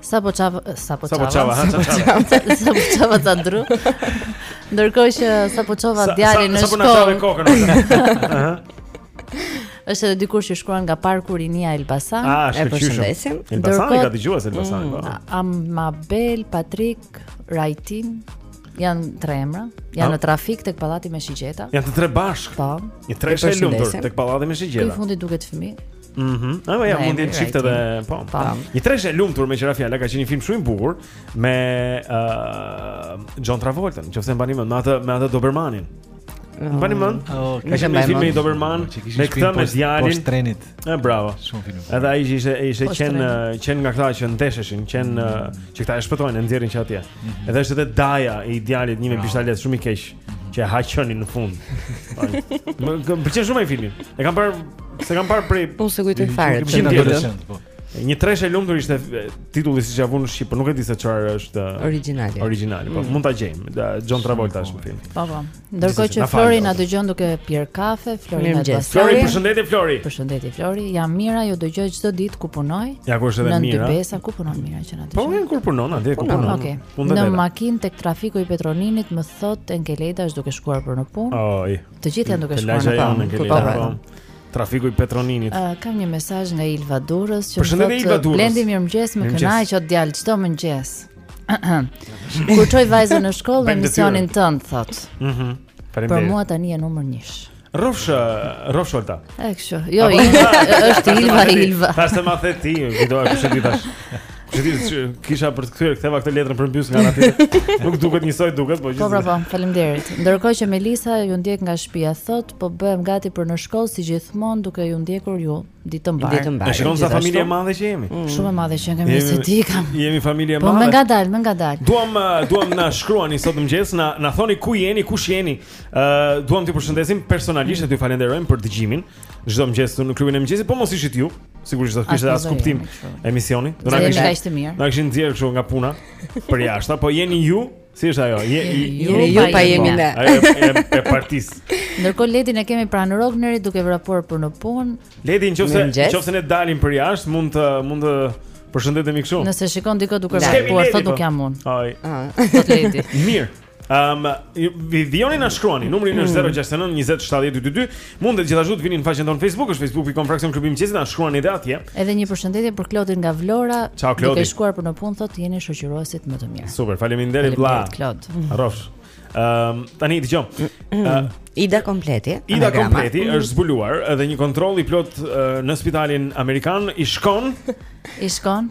Speaker 3: Sapo çava,
Speaker 1: sapo
Speaker 3: çava.
Speaker 1: Sapo çava, sapo çava.
Speaker 3: Sapo çava ca dru. Ndërkohë që sapo çova djalin në
Speaker 1: shkollë. Sapo na çave kokën. Ëh.
Speaker 3: Është edhe dikush që shkruan nga parku Rinia Elbasan.
Speaker 1: Ah,
Speaker 2: e përshëndesim.
Speaker 1: Elbasan ka dëgjues Elbasani.
Speaker 3: Mm, po. Amabel Patrick Rajtin janë tre emra, janë në trafik tek pallati me shigjeta.
Speaker 1: Janë të tre bashkë.
Speaker 3: Po.
Speaker 1: Një tresh e lumtur tek pallati me shigjeta.
Speaker 3: Ky i fundit duket fëmijë.
Speaker 1: Mhm. Mm Ajo
Speaker 3: ja
Speaker 1: mund të jetë çift edhe, po.
Speaker 3: po.
Speaker 1: Një tresh e lumtur meqë ra fjala, ka qenë një film shumë i bukur me ë uh, John Travolta, nëse e mbani mend, me atë me atë Dobermanin. Oh. Mbani mend?
Speaker 6: Oh,
Speaker 1: ka qenë një film me Doberman, me këtë me djalin.
Speaker 6: Po trenit.
Speaker 1: Ë bravo.
Speaker 6: Shumë film.
Speaker 1: Edhe ai ishte ishte qen qen nga këta që ndesheshin, qen që këta e shpëtojnë, e nxjerrin që atje.
Speaker 6: Mhm.
Speaker 1: Edhe është edhe daja i djalit, një me pishtalet shumë i keq. që e hiqni në fund. Më pëlqen shumë ai filmi. E kam parë, s'e kam parë prej.
Speaker 2: Po s'e kujtoj fare.
Speaker 1: Më
Speaker 2: pëlqen
Speaker 1: adoleshent, po. Një tresh e lumtur ishte titulli siç ja vun në shqip, por nuk e di se çfarë është uh,
Speaker 2: origjinali.
Speaker 1: Origjinali, po
Speaker 2: mm.
Speaker 1: mund ta gjejmë. John Travolta është në film.
Speaker 3: Po po. Ndërkohë që Flori na dëgjon duke pirë kafe, Flori na dëgjon.
Speaker 1: Flori, përshëndetje Flori.
Speaker 3: Përshëndetje Flori. Jam Mira, ju dëgjoj çdo ditë ku punoj.
Speaker 1: Ja ku është edhe Mira.
Speaker 3: Në Besa ku punon Mira që na po, dëgjon.
Speaker 1: Po ku punon, atje ku punon.
Speaker 3: Okej. Në makinë tek trafiku i Petroninit më thot Enkeleda është duke shkuar për në punë.
Speaker 1: Oj.
Speaker 3: Të gjithë janë duke shkuar në punë. Po, po,
Speaker 1: po. Trafiku i Petroninit.
Speaker 3: Uh, kam një mesazh nga Ilva Durrës që
Speaker 1: thotë Ilva Durrës.
Speaker 3: Blendi mirëmëngjes, më kënaq o djal çdo mëngjes. Kur çoj vajzën në shkollë me
Speaker 1: emisionin
Speaker 3: tënd thot.
Speaker 1: Mhm.
Speaker 3: Për mua tani je numër 1.
Speaker 1: Rrofsh, rrofsh Olta.
Speaker 3: E kështu. Jo, po, është Ilva, Ilva.
Speaker 1: Tash të ma the ti, kujtova se e di tash. Gjithë kisha për të kthyer, ktheva këtë letrën përmbys nga aty. Nuk duket njësoj duket, po,
Speaker 3: po gjithë. Po, po, faleminderit. Ndërkohë që Melisa ju ndjek nga shpia, thot, po bëhem gati për në shkollë si gjithmonë duke ju ndjekur ju. Ditë të mbarë.
Speaker 2: Ditë të mbarë.
Speaker 1: E shikon sa familje e madhe që jemi. Mm.
Speaker 3: Shumë e madhe që kemi se ti kam.
Speaker 1: Jemi familje e
Speaker 3: po,
Speaker 1: madhe.
Speaker 3: Po më ngadal, më ngadal.
Speaker 1: Duam uh, duam na shkruani sot në mëngjes, na na thoni ku jeni, kush jeni. Ë uh, duam t'ju përshëndesim personalisht dhe t'ju falenderojmë për dëgjimin. Çdo mëngjes këtu në klubin e mëngjesit, po mos ishit ju. Sigurisht s'do të kishte
Speaker 3: as
Speaker 1: kuptim emisioni. Do na
Speaker 3: kishte.
Speaker 1: Na kishin nxjerrë kështu nga puna për jashtë, po jeni ju Si është ajo? Je
Speaker 3: jeni ju pa jemi ne.
Speaker 1: Ajo e partisë.
Speaker 3: Ndërkohë Ledin e kemi pranë Rognerit duke vrapuar për në punë.
Speaker 1: Ledi nëse nëse ne dalim për jashtë mund të mund të përshëndetemi kështu.
Speaker 3: Nëse shikon dikë duke vrapuar thotë
Speaker 1: po.
Speaker 3: nuk jam unë.
Speaker 1: Ai.
Speaker 3: Ah. Sot Ledi.
Speaker 1: Mirë. Ehm, um, vijoni na shkruani, numri është 069 20 70 222. Mundet gjithashtu të vini në faqen tonë Facebook, është facebook.com fraksion klubi i mëngjesit, na shkruani edhe atje.
Speaker 3: Edhe një përshëndetje për Klodin nga Vlora.
Speaker 1: Ciao Klodi.
Speaker 3: Duke shkuar për në punë thotë jeni shoqëruesit më të mirë.
Speaker 1: Super, faleminderit vlla.
Speaker 3: Klod.
Speaker 1: Rrofsh. Ehm, um, tani dëgjom. Uh,
Speaker 2: Ida, kompleti.
Speaker 1: Ida, kompleti është zbuluar dhe një kontroll i plot uh, në spitalin amerikan i shkon.
Speaker 3: I shkon.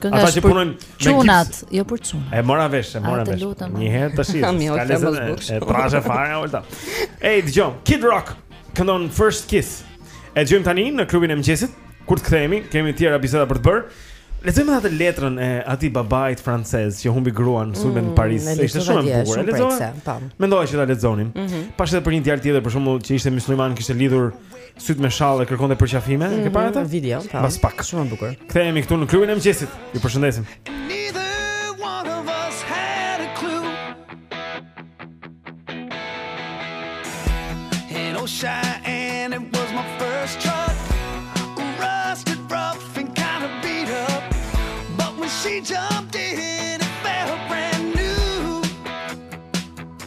Speaker 1: Ata që punojnë me gips.
Speaker 3: Çunat, jo për çuna.
Speaker 1: E mora vesh, e mora vesh. Një herë tash.
Speaker 2: Ka
Speaker 1: lezet e trashë fare Olta. Ej, dëgjojmë. Kid Rock këndon First Kiss. E dëgjojmë tani në klubin e mëngjesit. Kur të kthehemi, kemi të tjera biseda për të bërë. Lexojmë atë letrën e atij babait francez që humbi gruan në sulmin në
Speaker 2: mm,
Speaker 1: Paris. Ishte shumë e bukur.
Speaker 2: Lexojmë. Po.
Speaker 1: Mendoja që ta lexonim. Mm -hmm. Pashë edhe për një djalë tjetër për shembull që ishte mysliman, kishte lidhur sytë me shall dhe kërkonte përqafime, mm -hmm, e ke mhm, parë atë?
Speaker 2: Video, po.
Speaker 1: Mbas pak.
Speaker 2: Shumë e bukur.
Speaker 1: Kthehemi këtu në klubin e mëngjesit. Ju përshëndesim.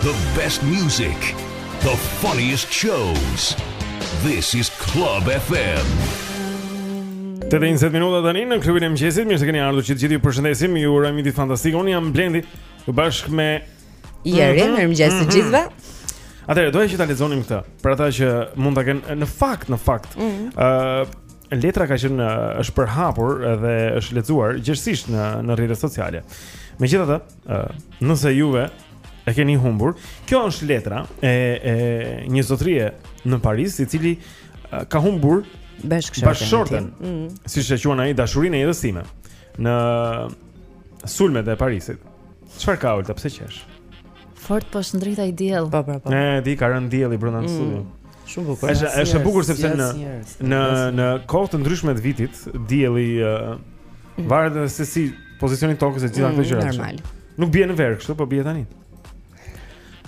Speaker 4: The
Speaker 11: best music, the funniest shows. This is Club FM.
Speaker 1: Tetë e 20 minuta tani në klubin e mëngjesit, mirë se keni ardhur që të gjithë ju përshëndesim, ju uroj një ditë fantastike, unë jam Blendi, ju bashkë me...
Speaker 2: Jeri, mm -hmm, mirëmëngjesi mm -hmm. gjithëve.
Speaker 1: Atëherë, doja që ta lexonim këtë, për ata që mund ta kenë, në fakt, në fakt, mm -hmm. uh, letra ka qenë është përhapur dhe është lexuar gjithsesi në në rrjetet sociale. Megjithatë, ë uh, nëse ju e keni humbur. Kjo është letra e e një zotërie në Paris, i cili uh, ka humbur
Speaker 2: bashkëshorten. Mm.
Speaker 1: Siç e quan ai dashurinë e jetës sime në sulmet e Parisit. Çfarë ka Julka pse qesh?
Speaker 3: Fort po shndrit ai diell.
Speaker 2: Po po po.
Speaker 1: Neve na ka rënë dielli brenda në
Speaker 2: mm.
Speaker 1: studio.
Speaker 2: Shumë bukur.
Speaker 1: Është është bukur sepse në në në kohë të ndryshme të vitit dielli uh, varet edhe se si pozicioni i tokës e gjitha këto
Speaker 2: mm,
Speaker 1: gjëra.
Speaker 2: Normal.
Speaker 1: Nuk bie në verë kështu, po bie tani.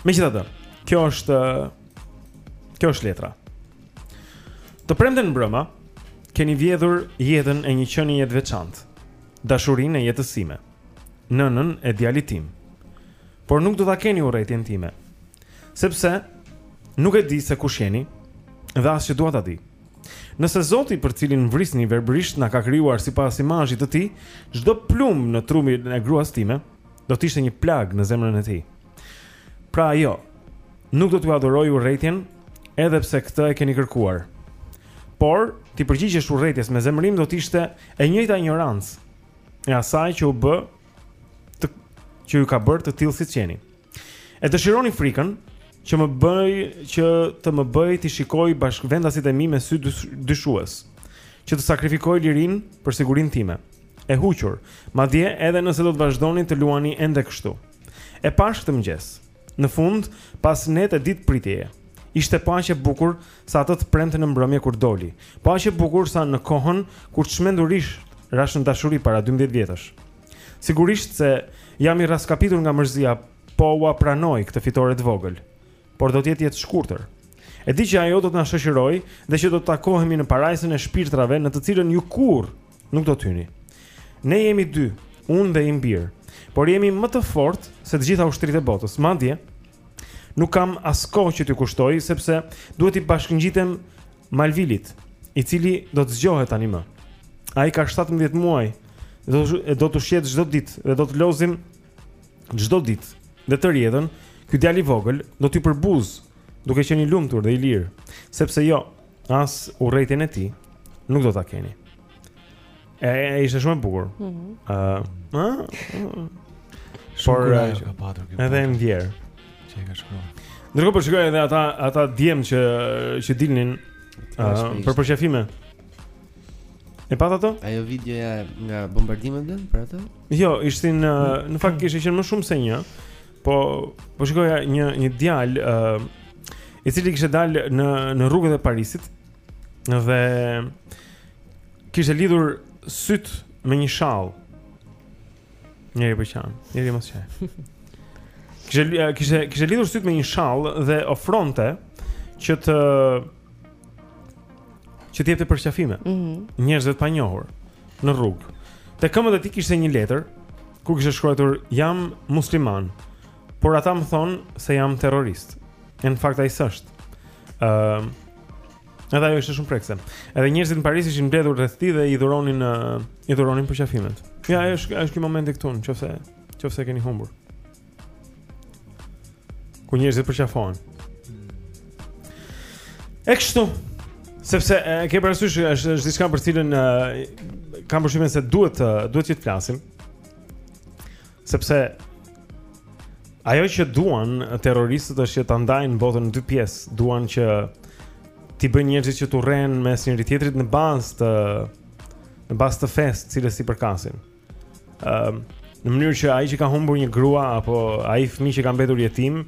Speaker 1: Megjithatë, kjo është kjo është letra. Të premten mbrëma keni vjedhur jetën e një qenieje të veçantë, dashurinë e jetës sime, nënën e djalit tim. Por nuk do ta keni urrejtjen time, sepse nuk e di se kush jeni dhe as që dua ta di. Nëse Zoti për cilin vrisni verbërisht na ka krijuar sipas imazhit të tij, çdo plumb në trupin e gruas sime do të ishte një plagë në zemrën e tij. Pra jo, nuk do t'jua dhuroj urrejtjen edhe pse këtë e keni kërkuar. Por, t'i përgjigjesh urrejtjes me zemërim do të ishte e njëjta injorancë e asaj që u bë të, që ju ka bërë të tillë siç jeni. E dëshironi frikën që më bëj që të më bëjë t'i shikoj bashkëvendasit e mi me sy dyshues, që të sakrifikoj lirinë për sigurinë time. E huqur, madje edhe nëse do të vazhdoni të luani ende kështu. E pashë këtë mëngjes, në fund pas net e ditë pritjeje. Ishte po aq e bukur sa atë të premte në mbrëmje kur doli, po aq e bukur sa në kohën kur çmendurisht rashë në dashuri para 12 vjetësh. Sigurisht se jam i rraskapitur nga mërzia, po ua pranoj këtë fitore të vogël, por do të jetë jetëshkurtër. E di që ajo do të na shoqërojë dhe që do të takohemi në parajsën e shpirtrave në të cilën ju kurrë nuk do të hyni. Ne jemi dy, unë dhe im bir, por jemi më të fortë se të gjitha ushtritë e botës. Madje nuk kam as kohë që t'ju kushtoj sepse duhet t'i bashkëngjitem Malvilit, i cili do të zgjohet tani më. Ai ka 17 muaj e do të ushqehet çdo ditë dhe do të lozim çdo ditë dhe tërë jetën. Ky djalë i vogël do t'ju përbuzë duke qenë i lumtur dhe i lirë, sepse jo as urrejtjen e tij nuk do ta keni. E ishte shumë e bukur.
Speaker 2: Mhm.
Speaker 1: Ëh.
Speaker 6: Ëh.
Speaker 1: Por edhe e ndjer.
Speaker 6: Çe ka shkruar.
Speaker 1: Ndërkohë po shikoj edhe ata ata djem që që dilnin për përqafime. E pat ato?
Speaker 8: Ajo videoja nga bombardimet dhe për ato?
Speaker 1: Jo, ishtin në fakt kishte qenë më shumë se një. Po po shikoja një një djalë i cili kishte dalë në në rrugët e Parisit Dhe kishte lidhur syt me një shall. Njëri po qan, njëri mos qaj. Kishte kishte kishte lidhur syt me një shall dhe ofronte që të që të jepte përqafime.
Speaker 2: Mm -hmm.
Speaker 1: Njerëzve të panjohur në rrugë. Te këmbët e tij kishte një letër ku kishte shkruar jam musliman, por ata më thonë se jam terrorist. Në fakt ai s'është. Ëm uh, Edhe ajo ishte shumë prekëse. Edhe njerëzit në Paris ishin mbledhur rreth tij dhe i dhuronin uh, i dhuronin përqafime. Ja, ajo është është ky momenti këtu, nëse nëse keni humbur. Ku njerëzit përqafohen. E kështu, sepse e ke parasysh është është diçka për cilën uh, kam përshtypjen se duhet uh, duhet të flasim. Sepse ajo që duan terroristët është që ta ndajnë botën në dy pjesë, duan që t'i bëjnë njerëzit që të urrehen mes njëri-tjetrit në bazë të në bazë të fesë, cilës i përkasin. Ëm ehm, uh, në mënyrë që ai që ka humbur një grua apo ai fëmijë që ka mbetur jetim,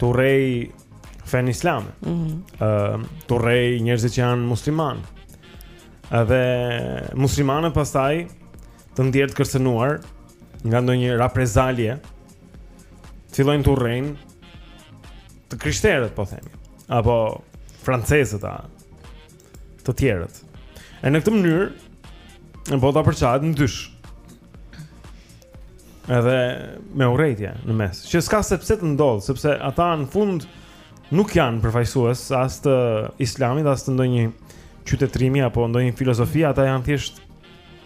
Speaker 1: të urrejë fenë
Speaker 2: islame.
Speaker 1: Ëm mm -hmm. uh, të urrejë njerëzit që janë muslimanë. Edhe muslimanët pastaj të ndjerë të kërcënuar nga ndonjë raprezalje, të fillojnë të urrejnë të krishterët, po themi, apo francezët a të tjerët. E në këtë mënyrë, në bota përçahet në dysh. Edhe me urrejtje në mes. Që s'ka sepse të ndodhë, sepse ata në fund nuk janë përfaqësues as të islamit, as të ndonjë qytetërimi apo ndonjë filozofi, ata janë thjesht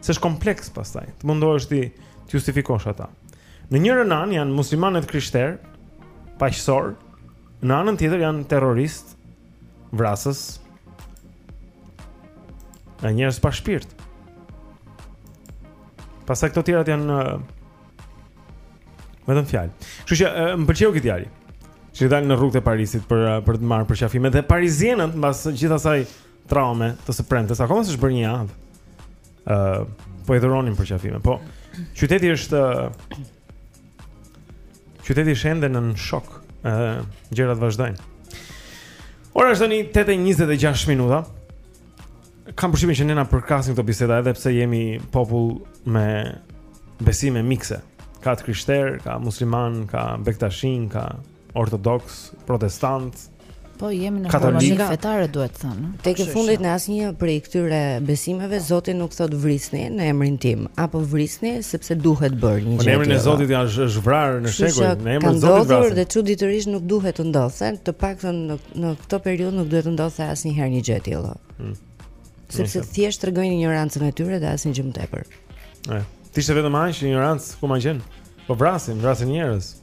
Speaker 1: Se është kompleks pastaj. Të mundohesh ti t'i justifikosh ata. Në njërën anë janë muslimanët krishterë, paqësorë, në anën tjetër janë terroristë, vrasës. E njerëz pa shpirt. Pastaj këto tjerat janë uh, vetëm fjalë. Kështu që uh, më pëlqeu ky djali. Që doli në rrugët e Parisit për uh, për të marrë përqafime dhe parizienët mbas gjithë asaj traume të së premtes, akoma s'është bërë një javë. ë uh, po i dhuronin përqafime. Po qyteti është qyteti është ende në shok. ë uh, gjërat vazhdojnë. Ora është tani 8:26 minuta. Kam përshtypjen që neve na përkasin këto biseda edhe pse jemi popull me besime mikse. Ka të krishterë, ka musliman, ka bektashin, ka ortodoks, protestant,
Speaker 3: Po jemi në harmoni fetare duhet thënë.
Speaker 2: Tek e fundit në asnjë prej këtyre besimeve Zoti nuk thot vrisni në emrin tim, apo vrisni sepse duhet bërë një gjë.
Speaker 1: Po në emrin e Zotit janë është vrarë në shekuj, në emrin e Zotit vrasin.
Speaker 2: Dhe çuditërisht nuk duhet të ndodhte, të paktën në në këtë periudhë nuk duhet të ndodhte asnjëherë një gjë e tillë.
Speaker 1: Hmm.
Speaker 2: Sepse thjesht tregojnë injorancën e tyre dhe asnjë gjë më tepër.
Speaker 1: Ëh. Të ishte vetëm aq injorancë ku ma gjen. Po vrasin, vrasin njerëz.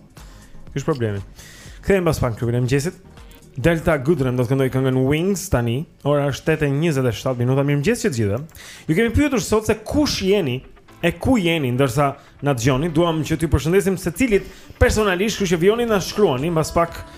Speaker 1: Ky është problemi. Kthehem pas pak në klubin e mëngjesit. Delta Goodrem do të këndojë këngën Wings tani. Ora është 8:27 minuta. Mirëmëngjes të gjithëve. Ju kemi pyetur sot se kush jeni e ku jeni ndërsa na dëgjoni. Duam që t'ju përshëndesim secilit personalisht, kështu që vijoni të na shkruani mbas pak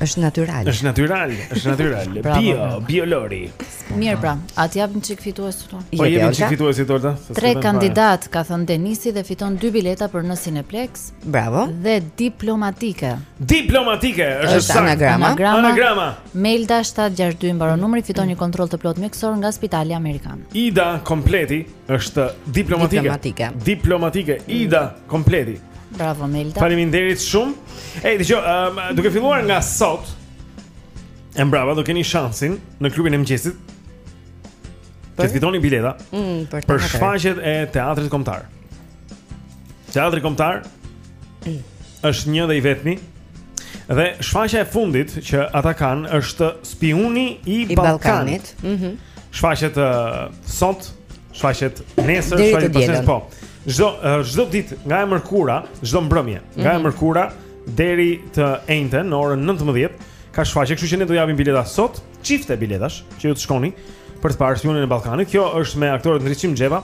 Speaker 1: Është
Speaker 2: natyral.
Speaker 1: Është natyral, është natyral. Bio, biolori.
Speaker 3: Mirë pra, a t'i japim çik fitues këtu?
Speaker 1: Po japim çik fitues i torta.
Speaker 3: Tre kandidatë ka thënë Denisi dhe fiton dy bileta për në Cineplex.
Speaker 2: Bravo.
Speaker 3: Dhe diplomatike.
Speaker 1: Diplomatike është
Speaker 2: anagrama.
Speaker 3: Anagrama. Melda 762 mbaron numri fiton një kontroll të plotë mjekësor nga Spitali Amerikan.
Speaker 1: Ida kompleti Është diplomatike.
Speaker 2: Diplomatike.
Speaker 1: Diplomatike. Ida kompleti.
Speaker 3: Bravo Melda.
Speaker 1: Faleminderit shumë. Ej, dëgjo, um, duke filluar nga sot, e mbrapa do keni shansin në klubin e mëngjesit. Të fitoni bileta.
Speaker 2: Mm, për
Speaker 1: shfaqjet e teatrit kombëtar. Teatri Kombëtar është një dhe i vetmi. Dhe shfaqja e fundit që ata kanë është Spiuni i,
Speaker 2: I Ballkanit. Mhm.
Speaker 1: Mm shfaqet uh, sot, shfaqet nesër, shfaqet
Speaker 2: pasnesër
Speaker 1: po. Çdo çdo ditë nga e mërkura, çdo mbrëmje, nga mm -hmm. e
Speaker 2: mhm.
Speaker 1: mërkura deri të enjten në orën 19 ka shfaqje, kështu që ne do japim bileta sot, çifte biletash që ju të shkoni për të parë Spiunin e Ballkanit. Kjo është me aktorët Ndriçim Xhepa,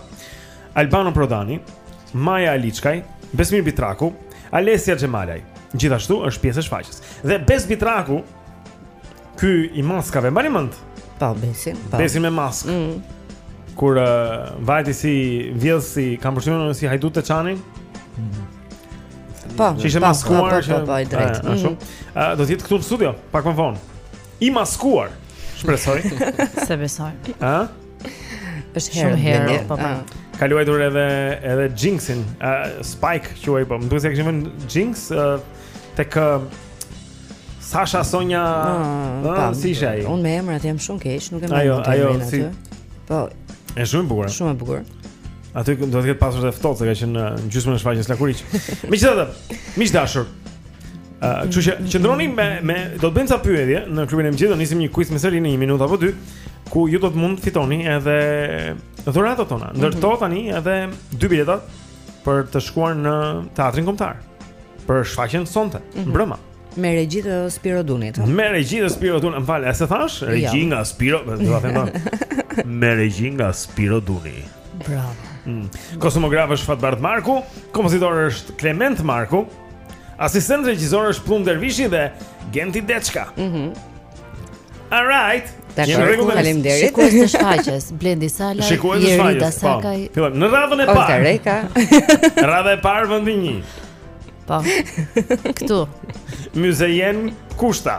Speaker 1: Arbano Prodani, Maja Aliçkaj, Besmir Bitraku, Alesia Xhemalaj. Gjithashtu është pjesë e shfaqjes. Dhe Bes Bitraku, ky i maskave, mbani mend?
Speaker 2: Po, Besim. Po.
Speaker 1: Besin me maskë.
Speaker 2: Mm.
Speaker 1: Kur uh, vajti si vjedh si kam përshtypjen si hajdut te Çani.
Speaker 2: Po.
Speaker 1: Që ishte
Speaker 2: po,
Speaker 1: maskuar
Speaker 2: po, po,
Speaker 1: që
Speaker 2: po, po, drejt.
Speaker 1: Ëh, ashtu.
Speaker 2: Mm.
Speaker 1: Ëh, do të jetë këtu në studio, pak më vonë. I maskuar. Shpresoj.
Speaker 3: S'e besoj.
Speaker 1: Ëh?
Speaker 2: Është herë
Speaker 3: herë, po po.
Speaker 1: Ka luajtur edhe edhe Jinxin, uh, Spike quaj po. Më duket se kishim Jinx uh, tek uh, Sasha Sonja, uh,
Speaker 2: uh,
Speaker 1: si ishte ai?
Speaker 2: Unë me emrat jam shumë keq, nuk
Speaker 1: i
Speaker 2: mbaj.
Speaker 1: Ajo,
Speaker 2: ajo
Speaker 1: si.
Speaker 2: Po.
Speaker 1: Është shumë e bukur.
Speaker 2: Shumë e bukur.
Speaker 1: Aty do të ketë pasur të ftohtë, ka qenë gjysmën e shfaqjes lakuriç. Megjithatë, miq të dashur, Uh, Kështu që qëndroni me ne do të bëjmë ca pyetje në klubin e mëngjesit, do nisim një quiz me Selin në një minutë apo dy, ku ju do të mund të fitoni edhe dhuratat tona. Mhm. Ndër to tani dhe dy bileta për të shkuar në Teatrin Kombëtar për shfaqjen sonte, mhm. mbrëma.
Speaker 2: Me regji të Spiro Dunit.
Speaker 1: Me regji të Spiro Dunit, më fal, a se thash?
Speaker 2: Jo.
Speaker 1: Regji nga Spiro, do ta them dot. Me regji nga Spiro Duni.
Speaker 2: Bravo.
Speaker 1: Mm. Kostumograf është Fatbardh Marku, kompozitor është Klement Marku. Asistent regjisor është Plum Dervishi dhe Genti Deçka.
Speaker 2: Mhm.
Speaker 1: Mm All right.
Speaker 2: Dakor, faleminderit.
Speaker 3: Shikues të shfaqjes, Blendi
Speaker 1: Salaj,
Speaker 3: Jerida
Speaker 1: Sakaj. Po. Fillojmë në radhën e parë.
Speaker 2: Ose Reka.
Speaker 1: Radha e parë vendi 1.
Speaker 3: Po. Këtu.
Speaker 1: Myzejen Kushta.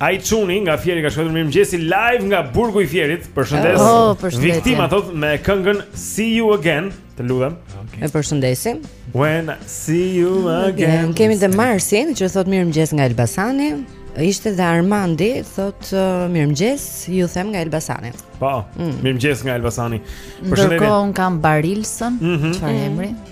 Speaker 2: Ai
Speaker 1: çuni nga Fieri ka shkruar mirëmëngjesi live nga burgu i Fierit. Përshëndes.
Speaker 3: Oh, përshëndetje.
Speaker 1: Viktima thot me këngën See You Again, të lutem. Okay.
Speaker 2: E përshëndesim.
Speaker 1: When I see you again.
Speaker 2: Ne kemi dhe Marsin që thot mirëmëngjes nga Elbasani. Ishte dhe Armandi thot uh, mirëmëngjes, ju them nga Elbasani.
Speaker 1: Po,
Speaker 2: mm.
Speaker 1: mirëmëngjes nga Elbasani. Përshëndetje.
Speaker 3: Ndërkohë un kam Barilsën,
Speaker 1: mhm.
Speaker 3: çfarë
Speaker 1: mm
Speaker 3: -hmm. emri?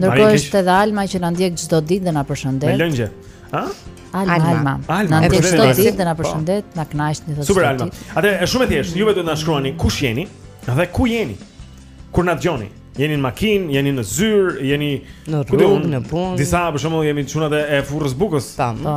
Speaker 3: Ndërkohë është edhe Alma që na ndjek çdo ditë dhe na përshëndet.
Speaker 1: Me lëngje. Ha?
Speaker 3: Alma,
Speaker 2: Alma.
Speaker 3: Alma.
Speaker 1: Alma.
Speaker 3: Na ndjek çdo ditë dhe na përshëndet, na kënaqni të
Speaker 1: Super Alma. Atëherë është shumë e thjeshtë. Ju vetëm duhet të na shkruani kush jeni dhe ku jeni. Kur na dëgjoni, jeni në makinë, jeni në zyrë, jeni
Speaker 2: në rrugë, në punë.
Speaker 1: Disa për shembull jemi çunat e furrës bukës.
Speaker 2: Tam.
Speaker 3: Po.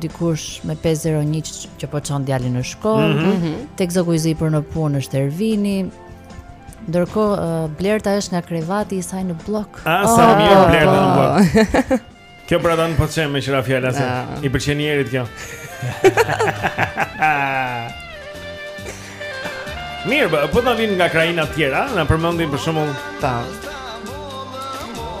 Speaker 3: dikush me 501 që po çon djalin në shkollë,
Speaker 1: mm -hmm.
Speaker 3: tek Zogu i Zi për në punë është Ervini. Ndërkohë uh, Blerta është nga krevati i saj në
Speaker 1: Bllok. Ah,
Speaker 3: oh, sa
Speaker 1: mirë
Speaker 3: oh,
Speaker 1: Blerta në Bllok. kjo pra tani po çem me qira fjala se i pëlqen njerit kjo. Mirë, po, po të na vijnë nga krahina tjera, na përmendin për shumë
Speaker 2: ta.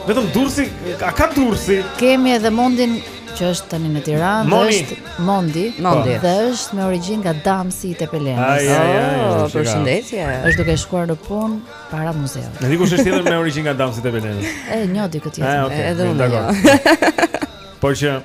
Speaker 1: Vetëm Durrsi, a ka Durrsi?
Speaker 3: Kemi edhe Mondin që është tani në Tiranë,
Speaker 1: Mondi.
Speaker 3: është Mondi,
Speaker 2: Mondi. Po.
Speaker 3: dhe është me origjinë nga Damsi i Tepelenës.
Speaker 1: Ai, ai, ai, ai,
Speaker 2: Oh,
Speaker 1: që ka.
Speaker 2: përshëndetje.
Speaker 3: Është duke shkuar në punë para muzeut.
Speaker 1: Dhe dikush është tjetër me origjinë nga Damsi Tepelenës.
Speaker 3: E njoh
Speaker 1: dikë
Speaker 3: tjetër.
Speaker 1: Ah, okay.
Speaker 2: Edhe unë,
Speaker 1: dakor. Por që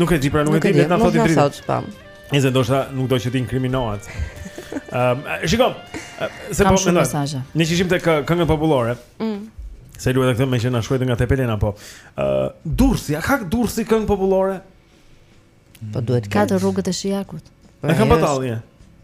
Speaker 3: Nuk
Speaker 1: e
Speaker 3: di pra, nuk
Speaker 1: e
Speaker 3: di,
Speaker 1: le
Speaker 2: ta thotë drejtë.
Speaker 1: Nuk e di,
Speaker 2: mos na thotë.
Speaker 1: Nëse ndoshta nuk do që të inkriminohet. Ehm, um, shikoj. Se po mendoj. Ne ishim tek këngët popullore.
Speaker 2: Mm.
Speaker 1: Se luaje këtë meqë na shkruajti nga Tepelena po. Ë, uh, Durrësi, a ka Durrësi këngë popullore?
Speaker 2: Po duhet
Speaker 3: katër Rrugët e Shijakut.
Speaker 1: E kam batalje.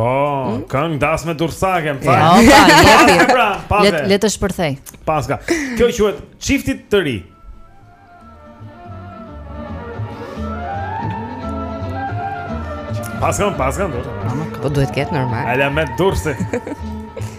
Speaker 1: Po, hmm? këngë dasme durrsake, më
Speaker 3: falë.
Speaker 1: Po,
Speaker 3: pa, jepi.
Speaker 1: Pra,
Speaker 3: le, le të shpërthej.
Speaker 1: Paska. Kjo quhet çifti i ri. Paska, paska, do.
Speaker 2: Po duhet të ketë normal.
Speaker 1: Ala me durse.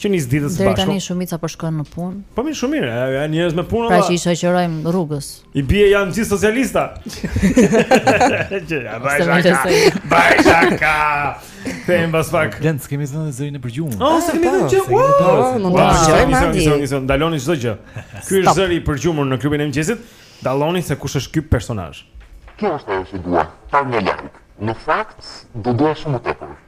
Speaker 1: Që nis ditën së bashku.
Speaker 3: Deri tani shumica po shkojnë në punë.
Speaker 1: Po mirë, shumë mirë. Ja njerëz me punë.
Speaker 3: Pra që i shoqërojmë rrugës.
Speaker 1: I bie janë gjithë socialista. Që ja bajaka. Bajaka. Them pas pak.
Speaker 6: Glen, kemi thënë zërin e përgjumur.
Speaker 1: Oh, ah, kemi thënë që.
Speaker 2: Mund të
Speaker 1: shkojmë
Speaker 2: aty.
Speaker 1: Mund të ndaloni çdo gjë. Ky është zëri i përgjumur në klubin e mëngjesit. Dalloni se kush është ky personazh.
Speaker 12: Kjo është ajo që dua.
Speaker 6: Kam një
Speaker 12: like. Në fakt, do dua shumë më tepër.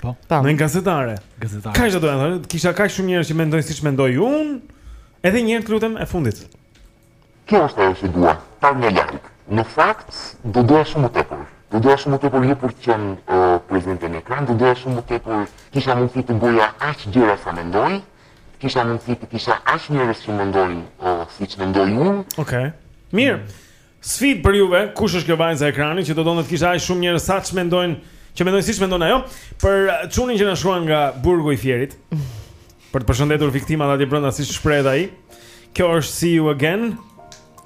Speaker 1: Po. Një gazetare.
Speaker 6: Gazetare.
Speaker 1: Kaq do të thonë, kisha kaq shumë njerëz që mendojnë siç mendoj unë. Edhe një herë të lutem e fundit.
Speaker 12: Kjo është ajo që dua. Pa një like. Në fakt, do doja shumë më tepër. Do doja shumë më tepër jo për të qenë uh, prezente në ekran, do doja shumë më tepër kisha mundësi të bëja aq gjëra sa mendoj. Kisha mundësi të kisha aq njerëz që mendojnë uh, siç mendoj unë.
Speaker 1: Okej. Okay. Mirë. Mm. Sfidë për juve, kush është kjo vajza e ekranit që do donte të kishte aq shumë njerëz sa ç'mendojnë, që mendojnë siç mendon ajo, për çunin që na shkruan nga burgu i Fierit. Për të përshëndetur viktimat atje brenda siç shprehet ai. Kjo është See You Again,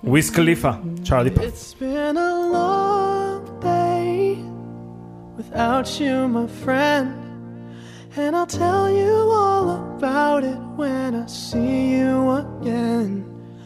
Speaker 1: Wiz Khalifa, Charlie Puth.
Speaker 4: It's been a long day without you my friend and I'll tell you all about it when I see you again.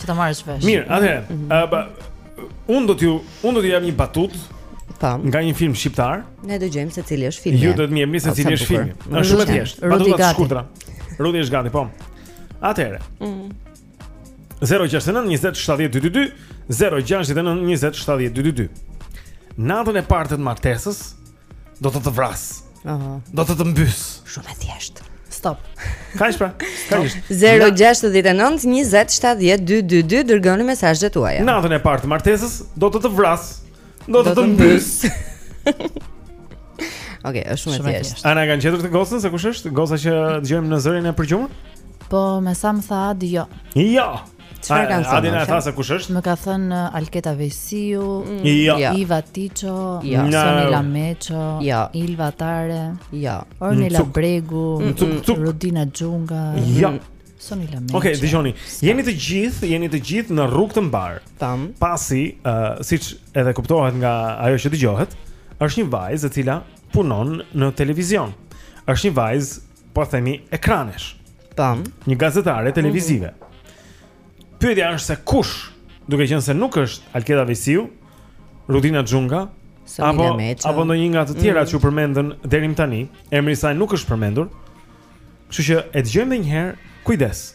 Speaker 1: Që ta
Speaker 3: marrësh vesh.
Speaker 1: Mirë, atëherë, mm -hmm. uh, ba, unë do t'ju unë do t'ju jap një batutë. Tam.
Speaker 2: Po.
Speaker 1: Nga një film shqiptar.
Speaker 2: Ne dëgjojmë se cili është filmi.
Speaker 1: Ju do të më jepni se cili është filmi. Është shumë e thjeshtë. Batuta të shkurtra. Rudi është gati, po. Atëherë. Mhm. Mm 069 20 70 222 069 20 70 222 Natën e parë të martesës Do të të vras.
Speaker 2: Aha.
Speaker 1: Do të të mbys.
Speaker 2: Shumë e thjeshtë.
Speaker 3: Stop.
Speaker 1: Kaq pra. Kaq.
Speaker 2: 069 20 70 222 dërgoni mesazhet tuaja.
Speaker 1: Natën e parë të martesës do të të vras. Do të të mbys.
Speaker 2: Okej, është shumë e thjeshtë.
Speaker 1: Ana e kanë gjetur atë gocën se kush është? Goca që dëgjojmë në zërin e përgjumur?
Speaker 3: Po, me sa më tha Adi, jo.
Speaker 1: Jo.
Speaker 2: Çfarë kanë thënë?
Speaker 1: Adina
Speaker 2: e
Speaker 1: tha se kush është?
Speaker 3: Më ka thënë uh, Alketa Vejsiu, mm.
Speaker 1: jo.
Speaker 2: jo.
Speaker 3: Iva Tiço,
Speaker 2: jo.
Speaker 1: Sonila
Speaker 3: Meço,
Speaker 2: jo.
Speaker 3: Ilva Tare,
Speaker 2: jo.
Speaker 3: Ornela Bregu, Rudina Xhunga.
Speaker 1: Jo.
Speaker 3: Sonila Meço.
Speaker 1: Okej, dëgjoni. Jeni të gjithë, jeni të gjithë në rrugë të mbarë.
Speaker 2: Tam.
Speaker 1: Pasi, uh, siç edhe kuptohet nga ajo që dëgjohet, është një vajzë e cila punon në televizion. Është një vajzë po themi ekranesh.
Speaker 2: Tam.
Speaker 1: Një gazetare televizive. Mm -hmm. Pyetja është se kush, duke qenë se nuk është Alkeda Vesiu, Rudina Xhunga, apo apo ndonjë nga të tjerat mm -hmm. që u përmendën deri më tani, emri i saj nuk është përmendur. Kështu që e dëgjojmë një herë, kujdes.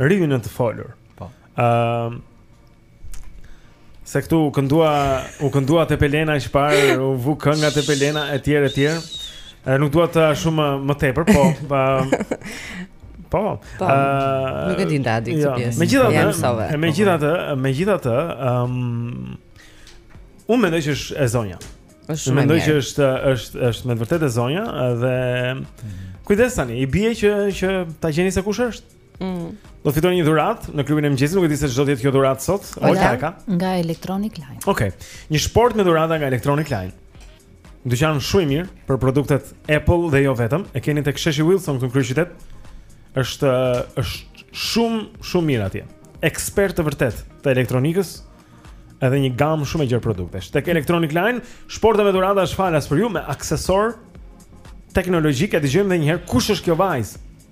Speaker 12: Rri në të folur. Po. Ëm ehm, uh,
Speaker 1: Se këtu u këndua, u këndua te Pelena që parë, u vu kënga te Pelena etj etj. Ë nuk dua t'ju shtoj më tepër, po. Pa, po.
Speaker 2: po.
Speaker 1: Ë
Speaker 2: nuk e din ta di këtë
Speaker 1: jo.
Speaker 2: pjesë.
Speaker 1: Megjithatë, e megjithatë, megjithatë, ëm um, unë mendoj që është e zonja.
Speaker 2: Është
Speaker 1: mendoj që është është është me vërtetë e zonja dhe mhm. kujdes tani, i bie që që ta gjeni se kush është.
Speaker 2: Mm.
Speaker 1: Do të fitoni një dhuratë në klubin e mëngjesit, nuk e di se ç'do jetë kjo dhuratë sot. Olta ka
Speaker 3: nga Electronic Line.
Speaker 1: Okej. Okay. Një shportë me dhuratë nga Electronic Line. Dyqan shumë i mirë për produktet Apple dhe jo vetëm. E keni tek Sheshi Wilson këtu në kryeqytet. Është është shumë shumë mirë atje. Ekspertë të vërtetë të elektronikës. Edhe një gamë shumë e gjerë produktesh. Tek Electronic Line, shporta me dhuratë është falas për ju me aksesorë teknologjikë. E dëgjojmë edhe një herë kush është kjo vajzë?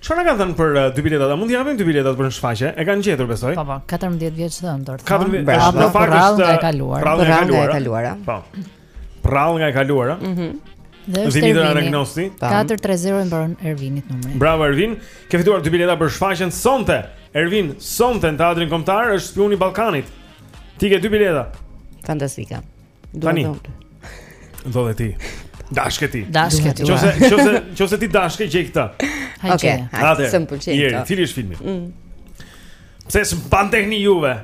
Speaker 1: Çfarë na kanë thënë për uh, dy biletat? A mund t'i japim dy biletat për në shfaqje? E kanë gjetur besoj.
Speaker 3: Po po, 14 vjeç dhëndër.
Speaker 1: 14 vjeç. Në fakt është
Speaker 3: e kaluar.
Speaker 1: Përrallë nga e kaluara. Po. Përrallë nga e kaluara.
Speaker 2: Mhm.
Speaker 3: Dhe është Ervini.
Speaker 1: Anagnosti.
Speaker 3: 430 i mbaron Ervinit numri.
Speaker 1: Bravo Ervin. Ke fituar dy bileta për shfaqjen sonte. Ervin, sonte në Teatrin Kombëtar është spiuni i Ballkanit. Ti ke dy bileta.
Speaker 2: Fantastika.
Speaker 1: Tani. Do dhe ti. Dashke ti.
Speaker 3: Dashke ti.
Speaker 1: Qoftë se, qoftë se, qoftë se ti dashke gjej këtë.
Speaker 3: Hajde.
Speaker 2: Okay, hajde. S'më pëlqen.
Speaker 1: Jeri, cili është filmi?
Speaker 2: Mm.
Speaker 1: Pse s'ma pandehni juve?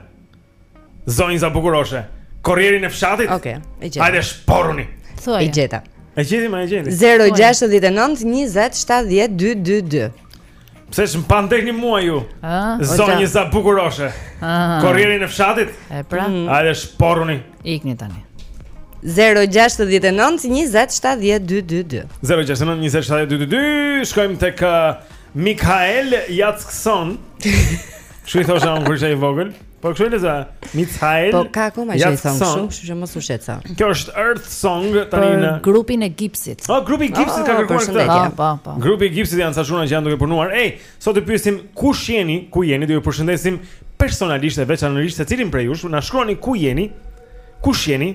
Speaker 1: Zonjëza bukuroshe. Korrierin e fshatit?
Speaker 2: Okej, okay, e gjeta.
Speaker 1: Hajde shporruni.
Speaker 3: Thuaj.
Speaker 2: E gjeta.
Speaker 1: E gjeti, ma e gjeti.
Speaker 2: 069 20 70 222.
Speaker 1: Pse s'më pandehni mua ju? Zonjëza bukuroshe. Korrierin e fshatit?
Speaker 3: E pra. Mm.
Speaker 1: Hajde shporruni.
Speaker 3: Ikni tani.
Speaker 1: 0-6-19-27-12-2 0-6-19-27-12-2 Shkojmë tek Mikael Jackson Siç i thosha unë kur isha i vogël Po kështu le sa. Michael.
Speaker 2: Po ka akoma që i thonë kështu, kështu që mos u shqetëso.
Speaker 1: Kjo është Earth Song tani në
Speaker 3: grupin e Gipsit.
Speaker 1: Po grupi i Gipsit
Speaker 2: oh,
Speaker 1: ka
Speaker 2: kërkuar
Speaker 1: këtë.
Speaker 3: Po, po, po.
Speaker 1: Grupi i Gipsit janë ca çuna që janë duke punuar. Ej, sot i pyesim kush jeni, ku jeni, do ju përshëndesim personalisht e veçanërisht secilin prej jush, na shkruani ku jeni, kush jeni,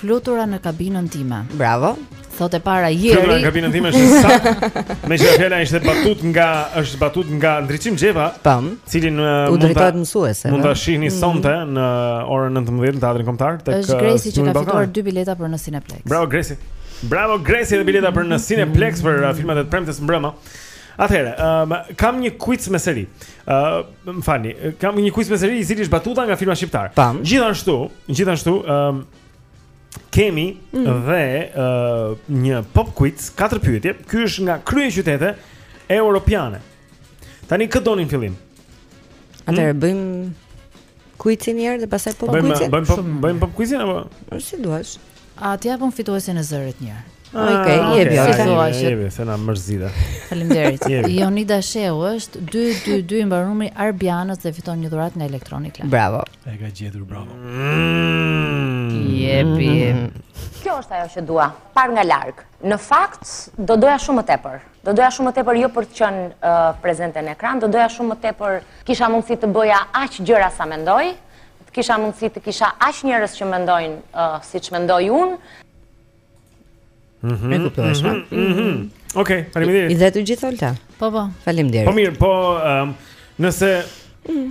Speaker 3: Flutura në kabinën time.
Speaker 2: Bravo.
Speaker 3: Thotë e para Jeri.
Speaker 1: Flutura në kabinën time është saktë. Meqenëse fjala ishte batutë nga është batutë nga Ndriçim Xhepa,
Speaker 2: pam, po.
Speaker 1: cilin uh,
Speaker 2: u drejtohet mësuese.
Speaker 1: Mund ta shihni mm. sonte në orën 19 në Teatrin Kombëtar tek
Speaker 3: Është
Speaker 1: uh,
Speaker 3: Gresi që ka fituar dy bileta për në Cineplex.
Speaker 1: Bravo Gresi. Bravo Gresi dhe bileta për në Cineplex për uh, filmat e së premtes mbrëmë. Atëherë, um, kam një quiz me seri. Ë, uh, më falni, kam një quiz me seri i cili është batuta nga filma shqiptar.
Speaker 2: Tam.
Speaker 1: Gjithashtu, gjithashtu, ë um, kemi mm -hmm. dhe ë uh, një pop quiz, katër pyetje. Ky është nga kryeqytete europiane. Tani kë doni në fillim?
Speaker 2: Atëherë hmm? bëjmë quizin një herë dhe pastaj pop quizin.
Speaker 1: Bëjmë bëjmë pop quizin apo?
Speaker 2: Si duash.
Speaker 3: A ta japim fituesin e zërit një herë?
Speaker 1: Ok,
Speaker 2: jepi,
Speaker 1: okej,
Speaker 2: si
Speaker 3: të duash.
Speaker 1: Jepi se na mërzite.
Speaker 3: Faleminderit. Jonida Shehu është 222 i mbaron numri Arbianës dhe fiton një dhuratë nga Electronic Land.
Speaker 2: Bravo.
Speaker 6: E ka gjetur, bravo. Mm.
Speaker 3: Jepi. Mm.
Speaker 13: Kjo është ajo që dua, parë nga larg. Në fakt, do doja shumë më tepër. Do doja shumë më tepër jo për të qenë uh, prezente në ekran, do doja shumë më tepër të kisha mundësi të bëja aq gjëra sa mendoj, të kisha mundësi të kisha aq njerëz që mendojnë uh, siç mendoj unë.
Speaker 1: Mhm.
Speaker 2: Mm
Speaker 1: mhm. Mm mhm. Okej, faleminderit.
Speaker 2: I dhe të gjithë Olta.
Speaker 3: Po po.
Speaker 2: Faleminderit.
Speaker 1: Po mirë, po um, nëse mm.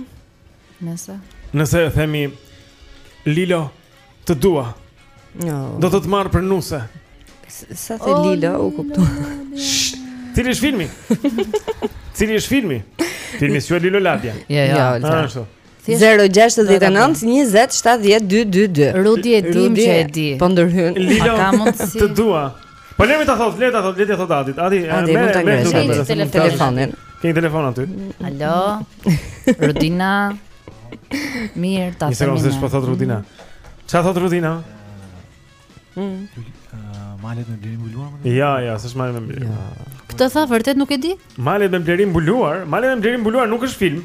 Speaker 3: nëse
Speaker 1: nëse themi Lilo të dua.
Speaker 2: Jo.
Speaker 1: Do të të marr për nuse.
Speaker 2: Sa the oh, Lilo, u kuptua.
Speaker 1: Cili është filmi? Cili është filmi? Filmi është Lilo Labia.
Speaker 3: Jo, jo,
Speaker 1: jo.
Speaker 2: Zero
Speaker 1: gjashtëdhjetë
Speaker 2: e nëntë njëzet shtatëdhjetë dy dy dy.
Speaker 3: Rudi e di që e di.
Speaker 2: Po ndërhyn.
Speaker 1: Lilo,
Speaker 3: ka mundësi.
Speaker 1: Të dua. Po lëre ta thotë, le ta thotë, le t'i thotë Adit. Adi,
Speaker 2: Adi, mund ta ngresh
Speaker 1: atë
Speaker 2: telefonin.
Speaker 1: Ke një telefon aty?
Speaker 3: Alo. Rudina. Mirë, ta
Speaker 1: themi. Nisim
Speaker 3: se
Speaker 1: po thotë Rudina. Ça thotë Rudina?
Speaker 2: Mm.
Speaker 6: Malet me blerim mbuluar më?
Speaker 1: Jo, jo, s'është malet me blerim.
Speaker 3: Këtë tha vërtet nuk e di?
Speaker 1: Malet me blerim mbuluar, malet me blerim mbuluar nuk është film.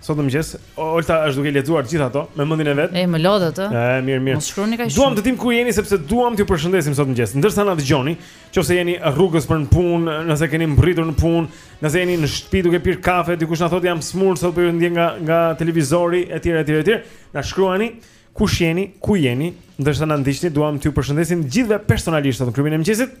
Speaker 1: Sot në mëngjes, Olta është duke lexuar të gjitha ato me mendjen e vet.
Speaker 3: E më lodh atë.
Speaker 1: E mirë, mirë.
Speaker 3: Mos shkruani kaq shumë.
Speaker 1: Duam të dim ku jeni sepse duam t'ju përshëndesim sot në mëngjes. Ndërsa na dëgjoni, nëse jeni rrugës për në punë, nëse keni mbërritur në punë, nëse jeni në shtëpi duke pirë kafe, dikush na thotë jam sëmurë sot por po ju ndjek nga nga televizori etj etj etj, na shkruani ku jeni, ku jeni, ndërsa na ndiqni, duam t'ju përshëndesim gjithëve personalisht në klubin e mëngjesit.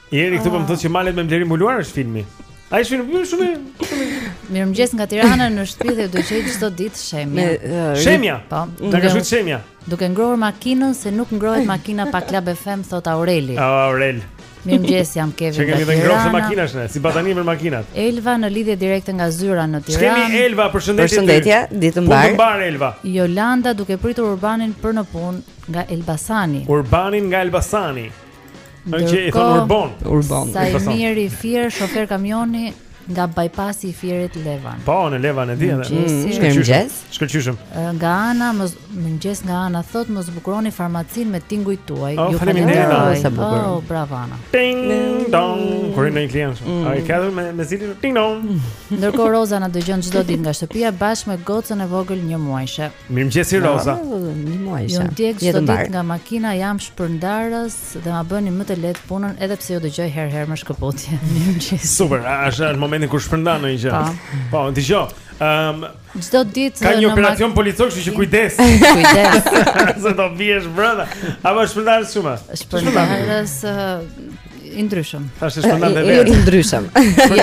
Speaker 1: Jeri këtu po më thotë që malet me blerim mbuluar është filmi. Ai është shumë shumë shumë.
Speaker 3: Mirëmëngjes nga Tirana në shtëpi dhe ju ndjek çdo ditë shemja.
Speaker 1: Shemja.
Speaker 3: Po.
Speaker 1: Do të shkoj shemja.
Speaker 3: Duke ngrohur makinën se nuk ngrohet makina pa Club FM thotë Aureli.
Speaker 1: Oh, Aurel.
Speaker 3: Mirëmëngjes jam Kevin.
Speaker 1: Çka
Speaker 3: kemi
Speaker 1: të
Speaker 3: ngrohëse
Speaker 1: makinash ne, si batani për makinat.
Speaker 3: Elva në lidhje direkte nga zyra në Tiranë.
Speaker 1: Kemi Elva, përshëndetje.
Speaker 2: Përshëndetje, ditë mbarë.
Speaker 1: Ditë mbarë Elva.
Speaker 3: Jolanda duke pritur urbanin për në punë nga Elbasani.
Speaker 1: Urbanin nga Elbasani. Nuk që i
Speaker 3: thonë
Speaker 1: Urbon
Speaker 2: Urbon
Speaker 3: Sa i mirë i Fier shofer kamioni nga bypassi i Fierit Levan.
Speaker 1: Po, në Levan e di edhe. Shkëlqyshëm.
Speaker 3: Shkëlqyshëm. Nga Ana, mirëmëngjes nga Ana thotë ma zbukuroni farmacinë me tingujt tuaj.
Speaker 1: Oh,
Speaker 3: Ju
Speaker 1: faleminderit
Speaker 2: sa bukur.
Speaker 3: Oh, bravo Ana.
Speaker 1: Ting dong. Kur hyn një klient. Mm. Ai ka me me zile ting dong.
Speaker 3: Ndërkohë Roza na dëgjon çdo ditë nga shtëpia bashkë me gocën e vogël një muajshe.
Speaker 1: Mirëmëngjesi Roza.
Speaker 3: Ju ndjek çdo ditë nga makina, jam shpërndarës dhe ma bëni më të lehtë punën edhe pse ju dëgjoj herë herë me shkëputje. Mirëmëngjesi.
Speaker 1: Super, është momenti kur shpërndan ndonjë gjë.
Speaker 3: Po,
Speaker 1: po dëgjoj. Ehm, um,
Speaker 3: çdo ditë
Speaker 1: ka një operacion policor, kështu që kujdes.
Speaker 3: Kujdes.
Speaker 1: Se do biesh brenda. A ka shpërndarës shumë?
Speaker 3: Shpërndarës i ndryshëm.
Speaker 1: Tash si shpërndan dhe verë.
Speaker 2: I ndryshëm.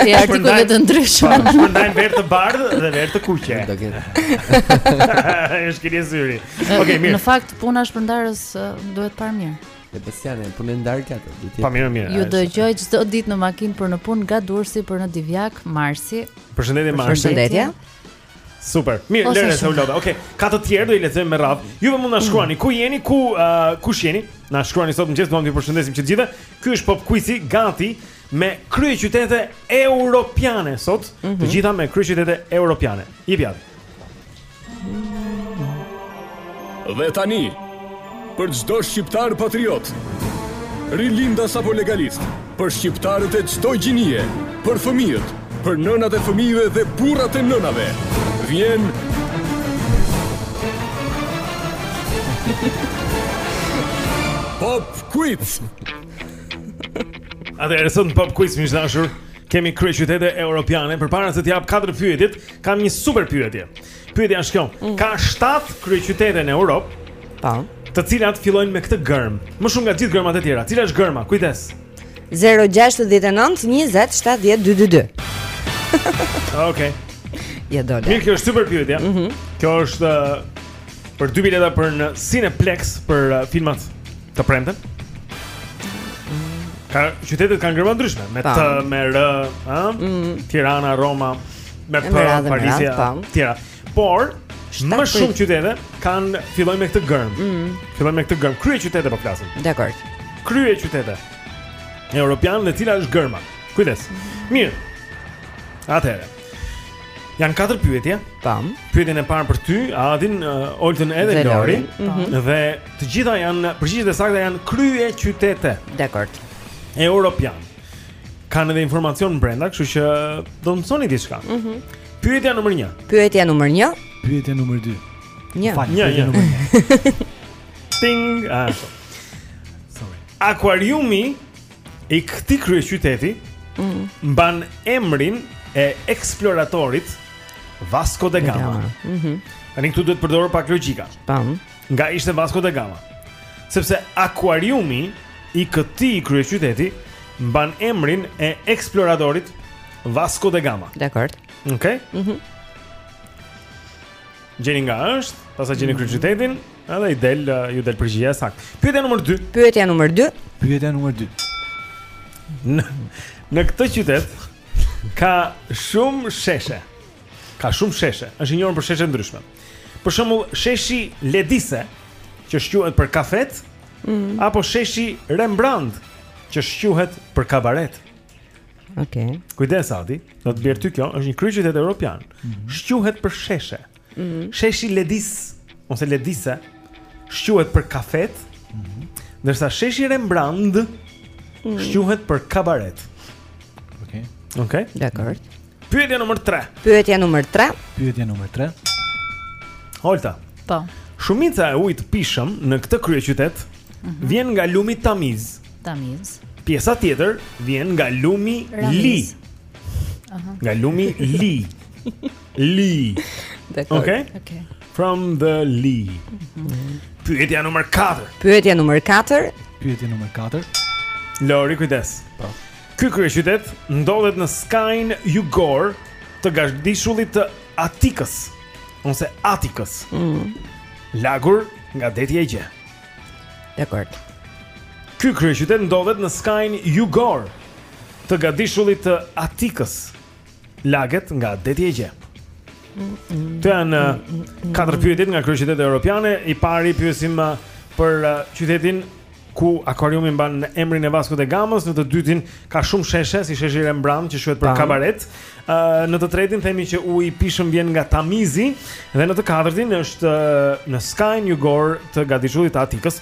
Speaker 3: I artikujve të ndryshëm.
Speaker 1: Po, shpërndan verë të bardhë dhe verë të kuqe.
Speaker 8: Do ketë.
Speaker 1: Është keni zyri. Okej, mirë.
Speaker 3: Në fakt puna e shpërndarës duhet parë mirë.
Speaker 8: E Bastiane, punë e ndarë këtë, do tjetë.
Speaker 1: Pa mirë, mirë.
Speaker 3: Ju dëgjoj çdo ditë në makinë për në punë nga Durrësi për në Divjakë, Marsi.
Speaker 1: Përshëndetje, Marsi.
Speaker 2: Përshëndetje.
Speaker 1: Super. Mirë, lëre se u lodha. Okej, okay. ka të tjerë do i lexojmë me radhë. Ju edhe mund të na shkruani ku jeni, ku uh, kush jeni? Na shkruani sot në mëngjes, t'ju përshëndesim që të gjithë. Ky është Pop Quizi gati me kryeqytete europiane sot, mm -hmm. të mhm. gjitha me kryeqytete europiane. Jepi atë.
Speaker 9: Dhe tani, për çdo shqiptar patriot, rilindas apo legalist, për shqiptarët e çdo gjinie, për fëmijët, për nënat e fëmijëve dhe burrat e nënave, vjen Pop Quiz.
Speaker 1: Atëherë sot në Pop Quiz miq të dashur, kemi kryeqytete europiane. Përpara se të jap katër pyetjet, kam një super pyetje. Pyetja është kjo, mm. ka 7 kryeqytete në Europë.
Speaker 2: Po.
Speaker 1: Të cilat fillojnë me këtë gërmë, më shumë nga gjithë gërmat e tjera. Cila është gërma? Kujdes.
Speaker 2: 069 20 70 222
Speaker 1: Ok
Speaker 2: Ja do
Speaker 1: Mirë kjo është super pyetje. mm -hmm. Kjo është uh, Për dy bileta për në Cineplex Për uh, filmat të premten Ka qytetet kanë gërma ndryshme me T, me R, ëh? Mm. Tirana, Roma. me Paris
Speaker 2: me radhë, po.
Speaker 1: tjera. Por më shumë qytete kanë fillojnë me këtë gërmë.
Speaker 2: Mm -hmm.
Speaker 1: Fillojnë me këtë gërmë. Kryeqytete po flasim. Dakord. Kryeqytete europiane dhe cila është gërma. Kujdes. Mm -hmm. Mirë. Atëherë. Janë katër pyetje.
Speaker 2: Tam.
Speaker 1: Pyetjen e parë për ty, Adin, uh, Olden edhe Lori,
Speaker 2: mm -hmm.
Speaker 1: dhe të gjitha janë përgjigjet e sakta janë kryeqytete.
Speaker 2: Dakord.
Speaker 1: Europiane. kanë edhe informacion brenda, kështu që do të mësoni diçka.
Speaker 2: Mhm.
Speaker 1: Mm Pyetja numër 1.
Speaker 2: Pyetja numër 1.
Speaker 6: Pyetja numër 2.
Speaker 2: Një.
Speaker 6: Falë,
Speaker 1: një, një.
Speaker 6: Numër një.
Speaker 1: Ting. Ah. Sorry. Akuariumi i këtij kryeqyteti
Speaker 2: mm.
Speaker 1: mban emrin e eksploratorit Vasco da Gama.
Speaker 2: Mhm.
Speaker 1: Mm Tani këtu duhet të përdoret pak logjika.
Speaker 2: Pam. Po.
Speaker 1: Nga ishte Vasco da Gama? Sepse akuariumi i këtij kryeqyteti mban emrin e eksploratorit Vasco da Gama.
Speaker 2: Dakord.
Speaker 1: Okej. Okay?
Speaker 2: Mhm.
Speaker 1: Mm Gjeni nga është, pastaj gjeni mm -hmm. kryeqytetin, edhe i del ju del përgjigja e saktë. Pyetja numër 2.
Speaker 2: Pyetja numër 2.
Speaker 6: Pyetja numër 2.
Speaker 1: Në, në këtë qytet ka shumë sheshe. Ka shumë sheshe, është i njohur për sheshe të ndryshme. Për shembull, sheshi Ledise, që shquhet për kafet,
Speaker 2: mm.
Speaker 1: apo sheshi Rembrandt, që shquhet për kabaret.
Speaker 2: Okej. Okay.
Speaker 1: Kujdes Adi, do të të bjerë ty kjo, është një kryeqytet evropian. Mm -hmm. Shquhet për sheshe.
Speaker 2: Mm -hmm.
Speaker 1: Sheshi Ledis ose Ledise shquhet për kafet, mm -hmm. ndërsa sheshi Rembrandt
Speaker 2: mm -hmm.
Speaker 1: shquhet për kabaret.
Speaker 6: Okej. Okay.
Speaker 1: Okej.
Speaker 2: Okay. Dakord.
Speaker 1: Pyetja numër 3.
Speaker 2: Pyetja numër 3.
Speaker 6: Pyetja numër 3.
Speaker 1: Holta.
Speaker 3: Po.
Speaker 1: Shumica e ujit të pijshëm në këtë kryeqytet
Speaker 3: mm -hmm.
Speaker 1: vjen nga lumi Tamiz.
Speaker 3: Tamiz.
Speaker 1: Pjesa tjetër vjen nga lumi Li.
Speaker 3: Aha.
Speaker 1: Nga lumi Li. Li. Okej.
Speaker 3: Okay? Okay.
Speaker 1: From the Li. Mm -hmm. Pyetja numër 4.
Speaker 2: Pyetja numër 4.
Speaker 6: Pyetja numër 4.
Speaker 1: Lori, kujdes.
Speaker 6: Po.
Speaker 1: Ky kryeqytet ndodhet në skajin jugor të gadishullit të Atikës, ose Atikës.
Speaker 2: Mm.
Speaker 1: Lagur nga deti Egje.
Speaker 2: Dakord.
Speaker 1: Ky kryeqytet ndodhet në skajin jugor të gadishullit të Atikës. laget nga deti Egje. Këto janë katër pyetjet nga kryeqytetet europiane, te e para pyesim për qytetin ku akuariumi mban emrin e Vasco da Gamës, në të dytin ka shumë sheshe, si sheshi Rembrandt që shquhet për kabaret. Ëh, në të tretin themi që uji i pijshëm vjen nga Tamizi dhe në të katërtin është në skajin jugor të gadishullit të Atikës.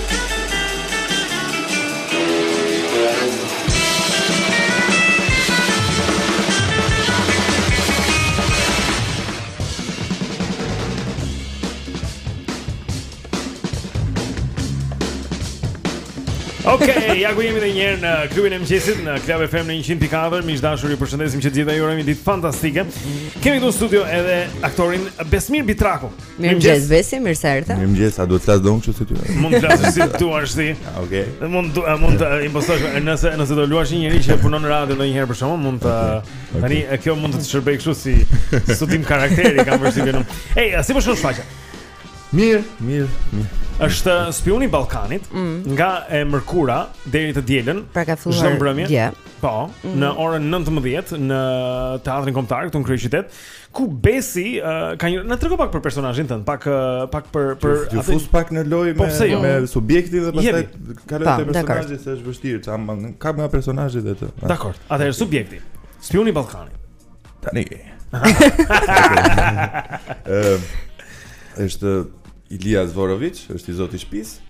Speaker 1: Okej, ja ku jemi edhe një herë në klubin e mëngjesit në Club FM në 100.4. Miq të dashur, ju përshëndesim që të gjithë, ju urojmë ditë fantastike. Kemi këtu në studio edhe aktorin Besmir Bitraku.
Speaker 2: Mirëmëngjes Besi, mirë se erdhe.
Speaker 14: Mirëmëngjes, a duhet të flas me zë kështu si ty?
Speaker 1: Mund të flas si të duash ti.
Speaker 14: Ah, okej. Okay.
Speaker 1: Mund të mund të impostosh nëse nëse do luash një njeri që punon në radio ndonjëherë për shembull, mund të okay. tani okay. kjo mund të të shërbejë kështu si studim karakteri kam përshtypjen. Ej, si po shkon shfaqja?
Speaker 14: Mirë, mirë, mirë.
Speaker 1: Është spiuni i Ballkanit
Speaker 2: mm.
Speaker 1: nga e mërkura deri të dielën.
Speaker 2: Pra ka filluar.
Speaker 1: Çdo mbrëmje.
Speaker 2: Yeah.
Speaker 1: Po,
Speaker 2: mm.
Speaker 1: në orën 19 në Teatrin Kombëtar këtu në kryeqytet. Ku Besi uh, ka një na trego pak për personazhin tënd, pak uh, pak për për atë.
Speaker 14: T'ju fus pak në lojë
Speaker 1: po,
Speaker 14: me
Speaker 1: jo?
Speaker 14: me subjektin dhe pastaj kaloj te personazhi se është e vështirë, të kap nga personazhi vetë.
Speaker 1: Dakor. Atëherë subjekti. Spiuni i Ballkanit.
Speaker 14: Tani. Ëm është Ilia Zvorovic, është i zoti i shtëpisë.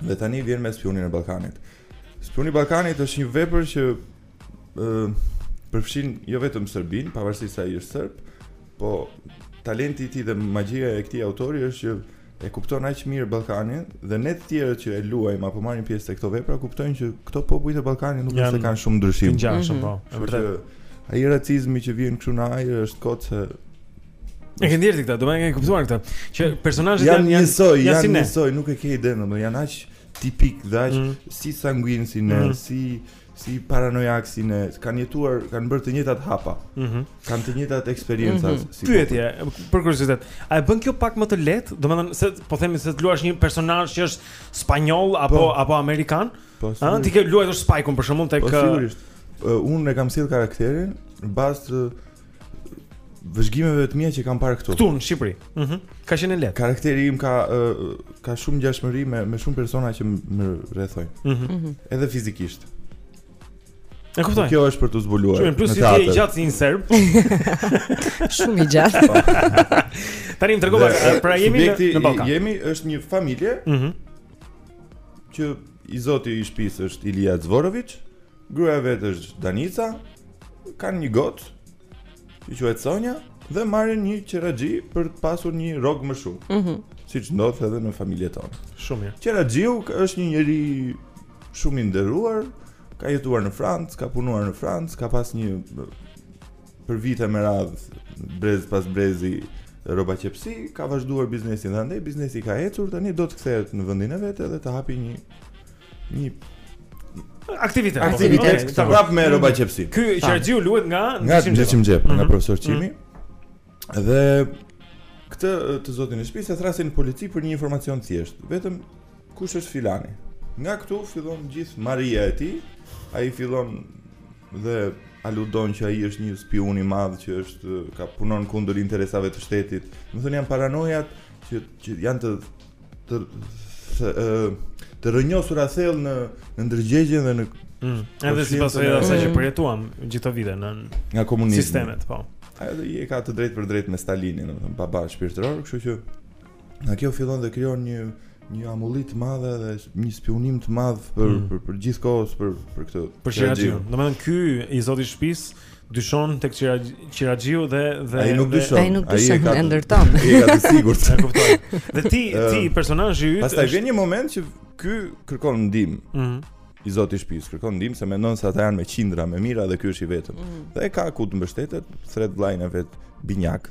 Speaker 14: Dhe tani vjen me spiunin e Ballkanit. Spiuni i Ballkanit është një vepër që ë përfshin jo vetëm Serbinë, pavarësisht se ai është serb, po talenti i tij dhe magjia e këtij autori është që e kupton aq mirë Ballkanin dhe ne të tjerët që e luajmë apo marrim pjesë te këto vepra kuptojmë që këto popuj të Ballkanit nuk është se kanë shumë ndryshim.
Speaker 1: Të ngjashëm,
Speaker 14: mhm.
Speaker 1: po.
Speaker 14: Është ai racizmi që vjen këtu në ajër është kot se
Speaker 1: E ke ndjerë ti këtë, domethënë e ke kuptuar këtë, që personazhet
Speaker 14: janë
Speaker 1: janë njësoj,
Speaker 14: janë,
Speaker 1: janë
Speaker 14: njësoj, nuk e ke idenë, janë aq tipik dhe aq
Speaker 1: mm.
Speaker 14: si sanguinë si ne,
Speaker 1: mm.
Speaker 14: si si paranojak si ne, kanë jetuar, kanë bërë të njëjtat hapa.
Speaker 1: Mm -hmm.
Speaker 14: Kanë të njëjtat eksperienca
Speaker 2: mm -hmm.
Speaker 14: si.
Speaker 1: Pyetje, për kuriozitet, a e bën kjo pak më të lehtë? Domethënë se po themi se të luash një personazh që është spanjoll apo
Speaker 14: po.
Speaker 1: apo amerikan?
Speaker 14: Po. A
Speaker 1: ti ke luajtur Spike-un për shembull tek
Speaker 14: Po sigurisht. Uh, unë e kam sjellë karakterin në bazë vëzhgimeve të mia që kam parë këtu.
Speaker 1: Këtu në Shqipëri. Mhm. Mm ka qenë e lehtë.
Speaker 14: Karakteri im ka uh, ka shumë ngjashmëri me me shumë persona që më rrethojnë.
Speaker 1: Mhm.
Speaker 2: Mm mm -hmm.
Speaker 14: Edhe fizikisht.
Speaker 1: E kuptoj.
Speaker 14: Kjo është për t'u zbuluar.
Speaker 1: Shumë plus je i gjatë si një serb.
Speaker 2: shumë i gjatë. Po.
Speaker 1: Tani më tregova, pra jemi në, në Ballkan.
Speaker 14: Jemi është një familje.
Speaker 1: Mhm.
Speaker 14: Mm që i zoti i shtëpisë është Ilia Zvorovic, Gruaja e vet është Danica, kanë një gocë që quhet Sonja dhe marrin një qeraxhi për të pasur një rrogë më shumë.
Speaker 2: Mhm.
Speaker 14: Mm Siç ndodh edhe në familjet tona.
Speaker 1: Shumë mirë.
Speaker 14: Qeraxhiu k- është një njeri shumë i nderuar, ka jetuar në Francë, ka punuar në Francë, ka pas një bë, për vite me radhë brez pas brezi rrobaqepësi, ka vazhduar biznesin dhe andej biznesi ka ecur, tani do të kthehet në vendin e vet edhe të hapi një Një
Speaker 1: aktivitet. Po,
Speaker 14: aktivitet
Speaker 1: këta
Speaker 14: prap me rroba mm. qepësi.
Speaker 1: Ky qiraxhiu luhet nga
Speaker 14: nga Ndriçim Xhepa, nga
Speaker 1: mhm.
Speaker 14: profesor Çimi. Mhm. Dhe këtë të zotin e shtëpisë e thërrasin në polici për një informacion të thjeshtë. Vetëm kush është filani? Nga këtu fillon gjithë marria e tij. Ai fillon dhe aludon që ai është një spiun i madh që është ka punon kundër interesave të shtetit. Domethënë janë paranojat që që janë të të të rrënjosura thellë në në ndërgjegjen dhe në
Speaker 1: mm. edhe sipas
Speaker 14: edhe
Speaker 1: asaj që përjetuam gjithë ato vite në
Speaker 14: nga komunizmi
Speaker 1: sistemet po
Speaker 14: edhe i ka të drejtpërdrejtë me Stalinin domethënë baba shpirtëror kështu që nga kjo fillon dhe krijon një një amulli të madhe dhe një spiunim të madh për
Speaker 1: mm.
Speaker 14: për për gjithë kohës për për këtë
Speaker 1: qiraxhinë. Domethënë ky i zoti shtëpisë dyshon tek qiraxhiu dhe dhe
Speaker 14: ai nuk dyshon.
Speaker 2: Ai nuk dyshon,
Speaker 14: ai
Speaker 2: e ndërton.
Speaker 14: E ka të sigurt.
Speaker 1: E kuptoj. Dhe ti, ti personazhi yt.
Speaker 14: Pastaj vjen një moment që ky kërkon ndihmë. Ëh.
Speaker 1: Mhm.
Speaker 14: I zoti shtëpisë kërkon ndihmë se mendon se ata janë me qindra, me mijëra dhe ky është i vetëm.
Speaker 2: Mhm.
Speaker 14: Dhe s'ka ku të mbështetet, thërret vëllain e vet binjak.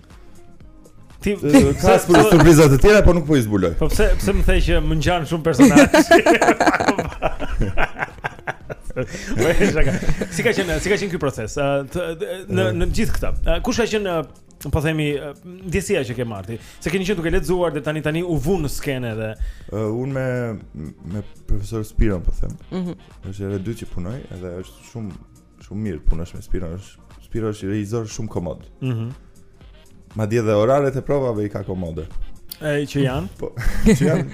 Speaker 2: Ti
Speaker 14: ka pastaj surpriza të tjera, por nuk po i zbuloj.
Speaker 1: Po pse pse më the që më ngjan shumë personazh? si ka qenë, si ka qenë ky proces? Në në gjithë këtë. Kush ka qenë po themi ndjesia që ke marrë ti? Se keni qenë duke lexuar dhe tani tani u vunë në skenë
Speaker 14: edhe. Unë me me profesor Spiron po them.
Speaker 2: Mhm.
Speaker 14: Është herë e dytë që punoj, edhe është shumë Shumë mirë të punosh me Spiron, është Spiro është regjisor shumë komod.
Speaker 1: Mhm.
Speaker 14: Mm Madje dhe oraret e provave i ka komode.
Speaker 1: E që janë?
Speaker 14: Po. Që janë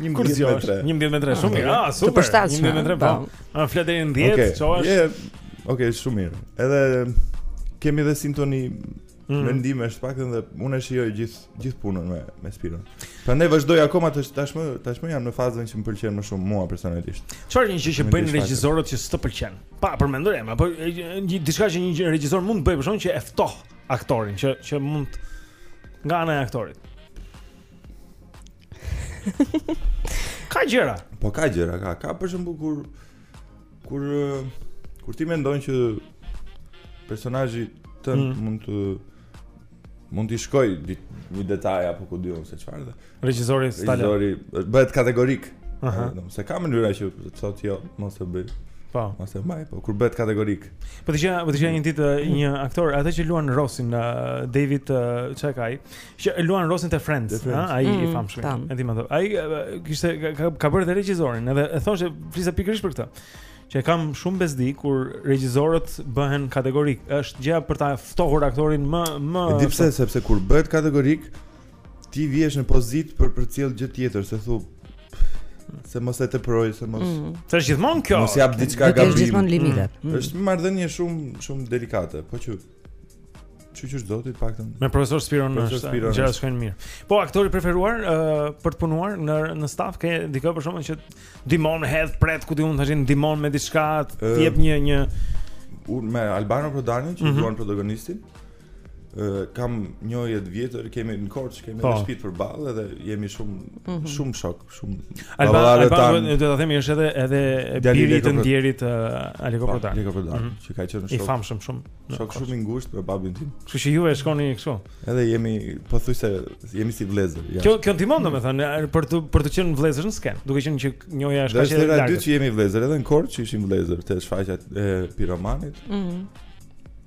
Speaker 14: 11
Speaker 1: Kur zgjohesh?
Speaker 14: me tre.
Speaker 1: 11 me tre, shumë mirë. Ah, super.
Speaker 2: përshtatshme,
Speaker 1: 11 me tre, po.
Speaker 2: po.
Speaker 1: Ah, fle deri në 10,
Speaker 14: Okej.
Speaker 1: çohesh.
Speaker 14: Je- Okej, shumë mirë. Edhe kemi dhe sintoni Mm. Mendimesh fiks dhe unë e shijoj gjithë gjithë punën me me Spiron. Prandaj vazhdoj akoma të, tashmë tashmë jam në fazën që më pëlqen më shumë mua personalisht.
Speaker 1: Çfarë një gjë që bëjnë regjisorët që s'të pëlqen? Pa përmendur, apo një diçka që një regjisor mund të bëjë për shembull që e ftoh aktorin që që mund nga ana e aktorit. ka gjëra.
Speaker 14: Po ka gjëra, ka ka për shembull kur Kur kur ti mendon që personazhit tënd
Speaker 1: mm.
Speaker 14: mund të mund t'i shkojë një detaj apo ku di unë se çfarë dhe
Speaker 1: regjizori Stalin
Speaker 14: regjizori bëhet kategorik
Speaker 1: ëh
Speaker 14: uh -huh. se ka mënyra që thotë jo mos e bëj
Speaker 1: po
Speaker 14: mos e bëj po kur bëhet kategorik
Speaker 1: po dëgjoja po dëgjoja një ditë një aktor atë që luan Rosin uh, David çka uh, ka ai Që e luan Rosin te Friends, ha, ai i
Speaker 2: mm,
Speaker 1: famshëm. Edhe më thonë. Ai kishte ka, ka bërë edhe regjisorin, edhe e thoshte fliste pikërisht për këtë. Që e kam shumë bezdi kur regjisorët bëhen kategorikë. Është gjëja për ta ftohur aktorin më më
Speaker 14: E di pse sepse kur bëhet kategorik ti vihesh në pozitë për për çdo gjë tjetër, se thua se mos e teproj, se mos.
Speaker 2: Mm.
Speaker 1: Se është gjithmonë kjo.
Speaker 14: Mos jap diçka gabim.
Speaker 2: Është gjithmonë limitet.
Speaker 14: Mm. Është marrëdhënie shumë shumë delikate, po që Çu çu zoti të paktën.
Speaker 1: Me profesor Spiron është
Speaker 14: gjëra
Speaker 1: shkojnë mirë. Po aktori i preferuar uh, për të punuar në në staf ke dikë për shembull që ndihmon, me hedh pret ku diun tashin ndihmon me diçka të jep një një
Speaker 14: unë me Albano Prodanin që
Speaker 1: mm -hmm.
Speaker 14: luan protagonistin. Uh, kam njohje të vjetër, jemi në Korçë, kemi
Speaker 1: po.
Speaker 14: shtëpitë përballë dhe jemi shumë
Speaker 2: mm -hmm.
Speaker 14: shumë shokë. shumë baballarët tanë.
Speaker 1: Albano, do ta themi është edhe edhe biri i të ndjerit uh, Aleko
Speaker 14: Prodani.
Speaker 1: Aleko
Speaker 14: Prodani, mm
Speaker 1: -hmm.
Speaker 14: që ka qenë
Speaker 1: shumë
Speaker 14: i
Speaker 1: famshëm shumë.
Speaker 14: Shok shumë i ngushtë me babin tim.
Speaker 1: Kështu që juve shkoni kështu.
Speaker 14: Edhe jemi pothuajse jemi si vëllezër. Ja.
Speaker 1: Kjo kjo ndihmon domethënë për të për të qenë vëllezër në skenë, duke qenë që njohja është kaq e
Speaker 14: lartë. Dhe
Speaker 1: e dyta
Speaker 14: që jemi vëllezër edhe në Korçë që ishim vëllezër te shfaqja e Piromanit.
Speaker 2: Mhm.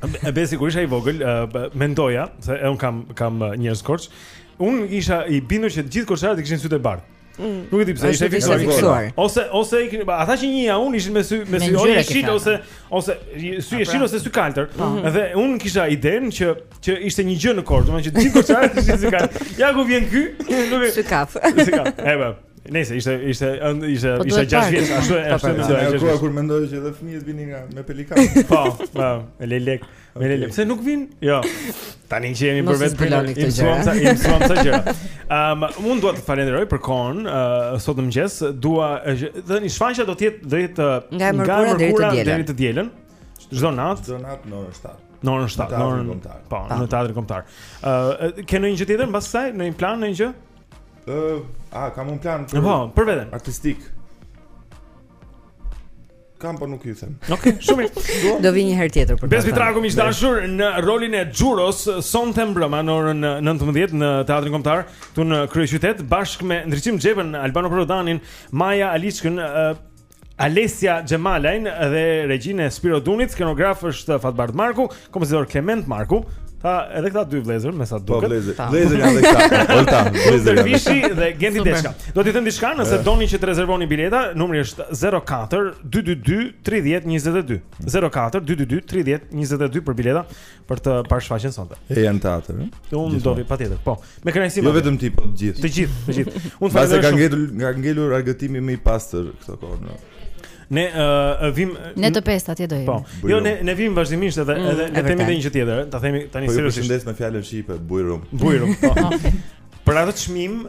Speaker 3: E
Speaker 1: Besi kur isha i vogël, mendoja se e un kam kam njerëz n'Korçë. Un isha i bindur që të gjithë korçarët i kishin sytë e bardhë. Mm. Nuk e di pse
Speaker 2: m'ishte
Speaker 1: fiksuar. Ose ose i ata që njihja un ishin me sy me sy jeshil ose ose sy jeshil
Speaker 3: pra.
Speaker 1: ose sy kaltër.
Speaker 3: Po. Mm.
Speaker 1: Dhe un kisha idenë që që ishte një gjë në Korçë, domethënë që gjithë korçarët ishin sy kaltër. Ja ku vjen ky? Nuk e.
Speaker 2: Sy kaf.
Speaker 1: Sy kaf. Eva. Nëse ishte ishte ishte
Speaker 3: po isha
Speaker 1: 6 vjeç, ashtu e ashtu mendoj.
Speaker 14: Ajo
Speaker 1: kohë
Speaker 14: kur mendoja që edhe fëmijët vinin nga me pelikan.
Speaker 1: Po, po, me lelek. Me lelek. Pse nuk vijnë? Jo. Tani që jemi për vetë
Speaker 2: planin
Speaker 1: këtë
Speaker 2: gjë.
Speaker 1: Mos i mësuam sa gjë. Ehm, unë dua të të falenderoj për kohën eh, sot në mëngjes. Domethënë shfaqja do të jetë do jetë eh,
Speaker 2: nga e mërkura deri të dielën.
Speaker 1: Çdo natë,
Speaker 14: çdo natë në orën 7.
Speaker 1: Në orën 7, në orën. Po, në teatrin kombëtar. Ëh, eh, ke ndonjë gjë tjetër mbas kësaj, ndonjë plan, ndonjë gjë?
Speaker 14: Ë, a kam un plan për
Speaker 1: Po, për veten.
Speaker 14: Artistik. Kam po nuk i them.
Speaker 1: Okej, shumë mirë.
Speaker 2: Do vij një herë tjetër për. Bes
Speaker 1: Bitraku miq të dashur në rolin e Xhuros sonte mbrëma në orën 19 në Teatrin Kombëtar, këtu në kryeqytet bashkë me Ndriçim Xhepën, Albano Prodanin, Maja Aliçkën, Alesia Xhemalajn dhe regjinë e Spiro Dunit, skenograf është Fatbardh Marku, kompozitor Klement Marku. Tha edhe këta dy vëllezër, me sa
Speaker 14: po,
Speaker 1: duket.
Speaker 14: Po vëllezër, vëllezër janë edhe këta. Volta, vëllezër.
Speaker 1: Dervishi dhe Genti Deçka. Do t'ju them diçka, nëse
Speaker 14: eh.
Speaker 1: doni që të rezervoni bileta, numri është 04 222 30 22. 04 222 30 22 për bileta. për të parë shfaqjen sonte.
Speaker 14: Ejani në teatër, ëh?
Speaker 1: Eh?
Speaker 14: Unë
Speaker 1: do vij patjetër. Po. Me kënaqësi.
Speaker 14: Jo vetëm ti, po të gjithë.
Speaker 1: Të gjithë, të gjithë. Unë falenderoj. Pasi ka
Speaker 14: ngelur, ka ngelur argëtimi më i pastër këto kohë. No.
Speaker 1: Ne ë uh, vim
Speaker 3: Ne të pestë atje do jemi.
Speaker 1: Po. po jo, jo, ne ne vim vazhdimisht edhe
Speaker 3: mm,
Speaker 1: edhe ne themi edhe një gjë tjetër, ta themi tani
Speaker 14: po,
Speaker 1: seriozisht.
Speaker 14: Po ju përshëndes me fjalën shqipe, bujrum.
Speaker 1: Bujrum. Po. Për atë çmim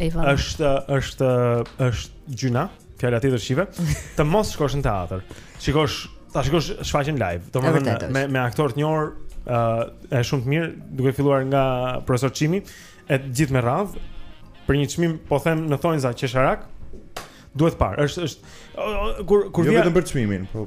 Speaker 1: është është është gjynah. fjala tjetër shqipe, të mos shkosh në teatër. Shikosh, ta shikosh shfaqjen live, domethënë me me aktorë të njohur, ë e shumë të mirë, duke filluar nga profesor Çimi, e të gjithë me radhë për një çmim, po them në thonjza qesharak, duhet parë. Është është kur kur
Speaker 14: jo vetëm për çmimin, po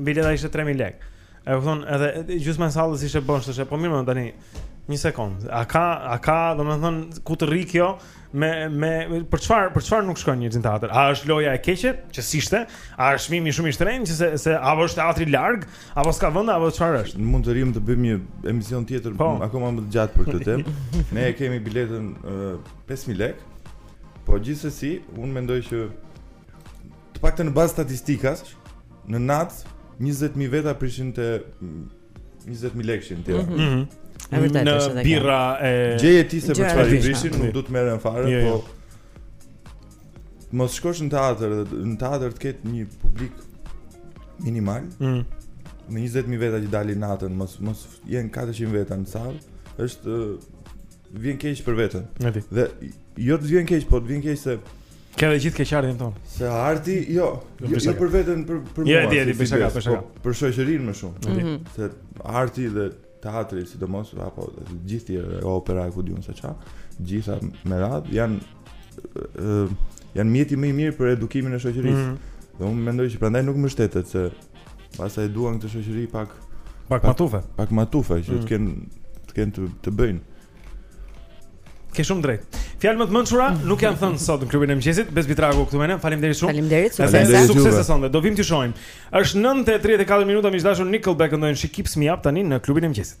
Speaker 1: Bileta ishte 3000 lekë. E kupton, edhe gjysma e sallës ishte bosh, thoshte, po mirë mo tani. Një sekond. A ka a ka, domethënë, ku të rri kjo me me për çfarë për çfarë nuk shkojnë njerëzit në teatër? A është loja e keqe që s'ishte? A është çmimi shumë i shtrenjtë se se apo është teatri larg, apo s'ka vend, apo çfarë është?
Speaker 14: Mund të rrimë të bëjmë një emision tjetër
Speaker 1: po.
Speaker 14: akoma më të gjatë për këtë temë. ne e kemi biletën uh, 5000 lekë. Po gjithsesi, unë mendoj që Të paktën në bazë statistikash, në natë 20000 veta prishin te 20000 lekë në Tiranë.
Speaker 1: Mm -hmm.
Speaker 2: E vërtetë është edhe kjo.
Speaker 1: Birra e
Speaker 14: Gjeje ti se për çfarë prishin, nuk do të merrem fare,
Speaker 1: jo,
Speaker 14: po jo. Mos shkosh në teatër, në teatër të ketë një publik minimal.
Speaker 1: Mm.
Speaker 14: Në 20000 veta që dalin natën, mos mos jenë 400 veta në sallë, është të vjen keq për veten. Dhe jo të vjen keq, po të vjen keq se
Speaker 1: Ke dhe gjithë keqardhjen tonë.
Speaker 14: Se arti, jo,
Speaker 1: jo,
Speaker 14: jo
Speaker 1: për
Speaker 14: veten për për
Speaker 1: jo,
Speaker 14: mua.
Speaker 1: Jo,
Speaker 14: jo,
Speaker 1: për shaka, për shaka.
Speaker 14: Po, për shoqërinë më shumë.
Speaker 1: Mm
Speaker 2: -hmm.
Speaker 14: Se arti dhe teatri sidomos apo gjithë të tjerat opera e ku di unë se ça, të gjitha me radhë janë ë janë mjeti më i mirë për edukimin e shoqërisë.
Speaker 1: Mm -hmm.
Speaker 14: Dhe unë mendoj që prandaj nuk mbështetet se Pastaj e duan këtë shoqëri pak
Speaker 1: pak matufe.
Speaker 14: Pak matufe që
Speaker 1: mm.
Speaker 14: të kenë të kenë të, të bëjnë.
Speaker 1: Ke shumë të drejtë. Fjalë më të mençura nuk janë thënë sot në klubin e mëngjesit. Bes Bitraku këtu me ne. Faleminderit shumë.
Speaker 2: Faleminderit
Speaker 1: shumë.
Speaker 14: Faleminderit shumë.
Speaker 1: Suksese sonte. Do vimë të shohim. Është 9:34 minuta miq të dashur Nickelback këndojnë She Keeps Me Up tani në klubin e mëngjesit.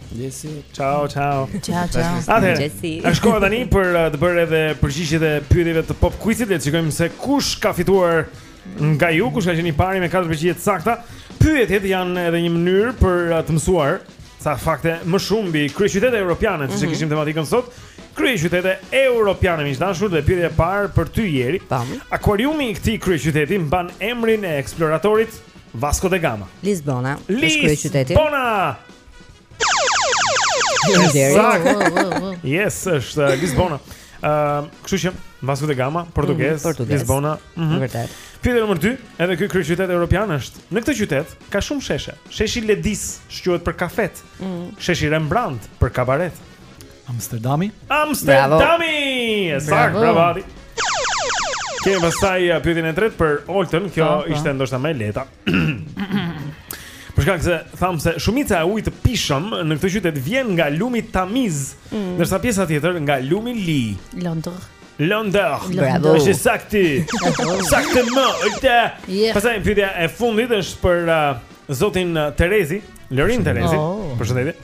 Speaker 1: Gjesi. Ciao, ciao. Ciao,
Speaker 3: ciao.
Speaker 1: Atëherë, është koha tani për uh, të bërë edhe përgjigjet e pyetjeve të pop quizit, le të shikojmë se kush ka fituar nga ju, kush ka qenë i pari me katër përgjigje të sakta. Pyetjet janë edhe një mënyrë për uh, të mësuar sa fakte më shumë mbi kryeqytetet europiane, siç e mhm. kishim tematikën sot. Kryeqytete europiane miq të dashur dhe pyetja e parë për ty Jeri. Akuariumi i këtij kryeqyteti mban emrin e eksploratorit Vasco da Gama.
Speaker 2: Lisbona, është kryeqyteti.
Speaker 1: Lisbona.
Speaker 2: Faleminderit.
Speaker 1: Yes, është uh, Lisbona. Ëm, uh, kështu që Vasco da Gama, portugez,
Speaker 2: mm, portugez.
Speaker 1: Lisbona. Mm -hmm.
Speaker 2: Vërtet.
Speaker 1: Pyetja nr. 2, edhe ky kryeqytet europian është. Në këtë qytet ka shumë sheshe. Sheshi Leidse shquhet për kafetë.
Speaker 2: Mm.
Speaker 1: Sheshi Rembrandt për kabaretë.
Speaker 6: Amsterdami?
Speaker 1: Amsterdami! Saktë,
Speaker 6: bravo.
Speaker 1: Kemi pastaj uh, pyetjen e tretë për Oltën, kjo Aha.
Speaker 3: Po, po.
Speaker 1: ishte ndoshta më e lehta. Për shkak se thamë se shumica e ujit të pishëm në këtë qytet vjen nga lumi Tamiz,
Speaker 3: mm.
Speaker 1: ndërsa pjesa tjetër nga lumi Li.
Speaker 3: Londër.
Speaker 1: Londër.
Speaker 3: Bravo.
Speaker 1: Është saktë. Saktë më. Olta.
Speaker 3: Yeah.
Speaker 1: Pastaj pyetja e fundit është për uh, zotin uh, Terezi, Lorin Terezi.
Speaker 3: Oh.
Speaker 1: Përshëndetje.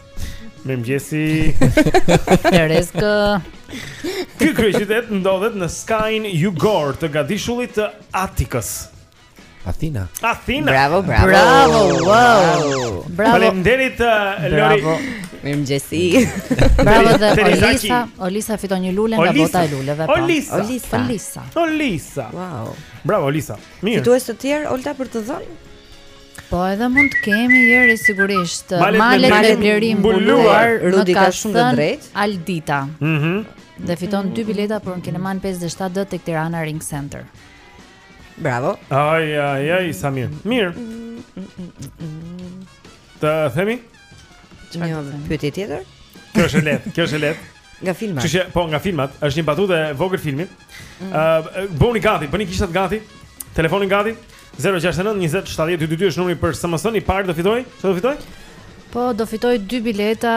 Speaker 1: Mirëmëngjesi.
Speaker 3: Terezka.
Speaker 1: Ky kryeqytet ndodhet në skajin jugor të gadishullit të Atikës.
Speaker 8: Athina.
Speaker 1: Athina.
Speaker 2: Bravo, bravo.
Speaker 3: Bravo. Wow. Bravo.
Speaker 1: Faleminderit uh, Lori.
Speaker 2: Bravo. Mirëmëngjesi.
Speaker 3: Bravo dhe Olisa. Olisa fiton një lule nga bota e luleve. Po.
Speaker 1: Olisa.
Speaker 2: Olisa.
Speaker 3: Olisa.
Speaker 1: Olisa.
Speaker 2: Wow.
Speaker 1: Bravo Olisa. Mirë.
Speaker 2: Fitues të tjerë Olta për të dhënë?
Speaker 3: Po edhe mund të kemi jeri sigurisht.
Speaker 1: Malet me blerim mbuluar,
Speaker 2: Rudi ka shumë të drejtë.
Speaker 3: Aldita.
Speaker 1: Mhm.
Speaker 3: Dhe fiton dy bileta për në kineman 57D te Tirana Ring Center.
Speaker 2: Bravo.
Speaker 1: Ai ai ai sa mirë. Mirë. Të themi?
Speaker 2: Një pyetje tjetër?
Speaker 1: Kjo është e lehtë, kjo është e lehtë.
Speaker 2: Nga filmat.
Speaker 1: Qështje, po, nga filmat. është një batutë e vogël filmi. Mm. Uh, bëhuni gati, bëni gishtat gati. Telefonin gati. 069 20 70 222 është numri për SMS-në. I pari do fitojë? Çfarë do fitojë?
Speaker 3: Po, do fitojë dy bileta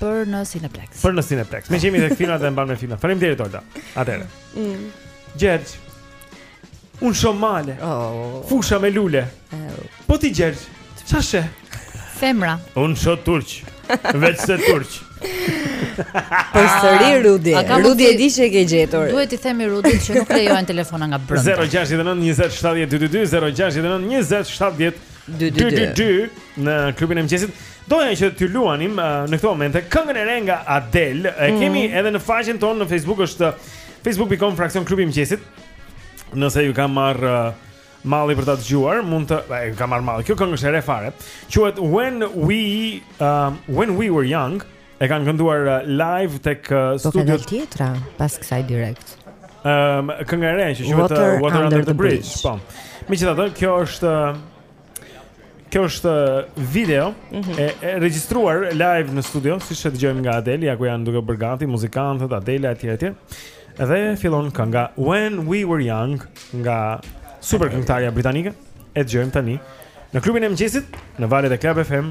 Speaker 3: për në Cineplex.
Speaker 1: Për në Cineplex. Meqë jemi tek filmat dhe mban me filma. Faleminderit Olta. Atëherë.
Speaker 2: Mm.
Speaker 1: Gjergj. Unë shoh male.
Speaker 2: Oh.
Speaker 1: Fusha me lule. Oh. Po ti Gjergj, çfarë sheh?
Speaker 3: Femra.
Speaker 1: Unë shoh turq. Veçse turq.
Speaker 2: Përsëri
Speaker 3: ah. Rudi
Speaker 2: Rudi e di që e ke gjetur
Speaker 3: Duhet t'i themi Rudit që nuk lejohen telefona nga brenda
Speaker 1: 069 27 22 069 27 22 në klubin e mëngjesit Doja që t'ju luanim uh, në këto momente këngën e re nga Adel. E
Speaker 2: mhm.
Speaker 1: kemi mm. edhe në faqen tonë në Facebook është facebook.com fraksion klubi i mëngjesit. Nëse ju ka marrë uh, malli për ta dëgjuar, mund të, më ka marrë malli. Kjo këngë është e re fare. Quhet When We um, When We Were Young. E kanë kënduar uh, live tek uh,
Speaker 2: po
Speaker 1: studio,
Speaker 2: tjetra pas kësaj direkt.
Speaker 1: Ehm, um, këngë e re që quhet
Speaker 2: Water,
Speaker 1: uh, Water
Speaker 2: Under,
Speaker 1: Under the,
Speaker 2: the
Speaker 1: Bridge.
Speaker 2: bridge.
Speaker 1: Po. Megjithatë, kjo është uh, Kjo është video
Speaker 2: mm -hmm.
Speaker 1: e, e regjistruar live në studio, siç e dëgjojmë nga Adel, ja ku janë duke bërë gati muzikantët, Adel etj etj. Dhe fillon kënga When We Were Young nga super këngëtarja britanike. E dëgjojmë tani në klubin e mëngjesit në valët e Club FM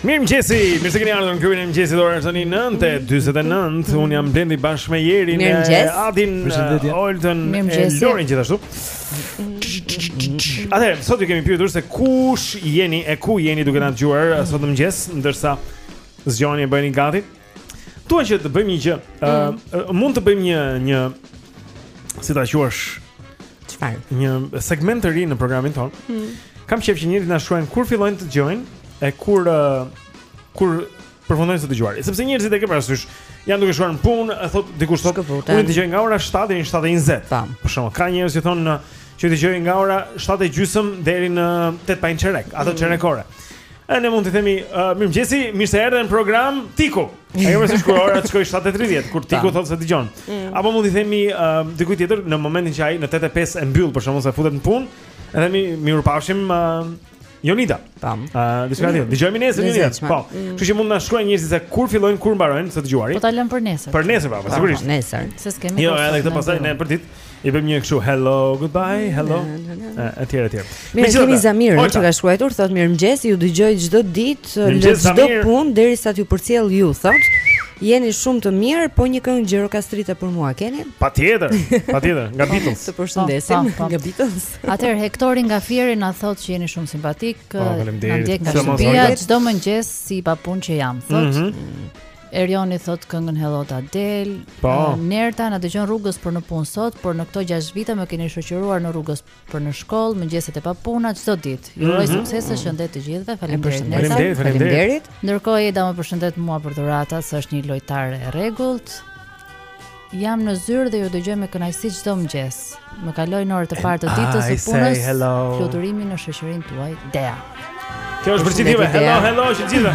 Speaker 11: Mirëmëngjesi,
Speaker 1: mirë se keni ardhur në klubin e mëngjesit ora është tani 9.49 Unë jam Blendi bashkë me Jerin
Speaker 2: Mirëmëngjes
Speaker 1: Adin, Oltën
Speaker 3: Mirëmëngjesi
Speaker 1: Mirëmëngjesi gjithashtu Atëherë, sot ju kemi pyetur se kush jeni e ku jeni duke na dëgjuar sot në mëngjes, ndërsa zgjoheni e bëheni gati Dua që të bëjmë një gjë, ë mm. uh, mund të bëjmë një një si ta quash
Speaker 2: çfarë?
Speaker 1: Një segment të ri në programin tonë. Mm. Kam qejf që njerëzit të na shkruajnë kur fillojnë të dëgjojnë e kur uh, kur përfundojnë së dëgjuari. Sepse njerëzit e ke parasysh, janë duke shkuar në punë, e thotë dikush
Speaker 2: sot,
Speaker 1: unë dëgjoj nga ora 7 deri në 7:20.
Speaker 2: Po.
Speaker 1: Për shembull, ka njerëz që thonë që dëgjoj nga ora 7:30 deri në 8:00 çerek, ato mm. çerekore. E ne mund të themi uh, mirëmëngjesi, mirë se erdhe në program Tiku. E me thënë kur ora të shkojë 7:30, kur Tiku thotë se dëgjon. Mm. Apo mund të themi uh, dikujt tjetër në momentin që ai në 8:05 e mbyll për shkak se futet në punë, i themi mirupafshim uh, Jonida.
Speaker 2: Tam.
Speaker 1: Ë, uh, diçka tjetër. Dëgjohemi nesër Jonida. Po.
Speaker 2: Mm.
Speaker 1: Kështu që mund të na shkruajnë njerëzit se kur fillojnë, kur mbarojnë së dëgjuari.
Speaker 3: Po ta lëmë për nesër.
Speaker 1: Për nesër, po, po, sigurisht.
Speaker 2: Nesër.
Speaker 3: Se s'kemi.
Speaker 1: Jo, edhe këtë
Speaker 3: pastaj
Speaker 1: ne përditë. I bëjmë një kështu hello goodbye hello etj etj.
Speaker 2: Mirë, kemi Zamirën që ka shkruar, thotë mirëmëngjes, ju dëgjoj çdo ditë nis
Speaker 1: dhe
Speaker 2: punën derisa t'ju përcjell ju, thotë. Jeni shumë të mirë, po një këngë gjirokastrite për mua keni?
Speaker 1: Patjetër, patjetër, nga Beatles.
Speaker 2: Të përshëndesim
Speaker 3: po, po, po.
Speaker 2: nga Beatles.
Speaker 3: Atëherë Hektori nga Fieri na thotë që jeni shumë simpatik. Na ndjek nga shtëpia çdo mëngjes si papunë që jam, thotë.
Speaker 1: Mhm.
Speaker 3: Erjoni thotë këngën Hello të Adele.
Speaker 1: Po.
Speaker 3: Nerta na dëgjon rrugës për në punë sot, por në këto 6 vite më keni shoqëruar rrugës për në shkollë, mëngjeset e papuna çdo ditë. Ju uroj
Speaker 1: mm -hmm.
Speaker 3: suksese e shëndet të gjithëve. Faleminderit.
Speaker 1: Faleminderit, faleminderit.
Speaker 3: Ndërkohë Eda më përshëndet mua për dhuratën, se është një lojtare e rregullt. Jam në zyrë dhe ju dëgjoj me kënaqësi çdo mëngjes. Më kalojnë orët e para të ditës së punës fluturimthi në shoqërinë tuaj, Dea.
Speaker 1: Kjo është për juve. Hello, hello, të gjitha.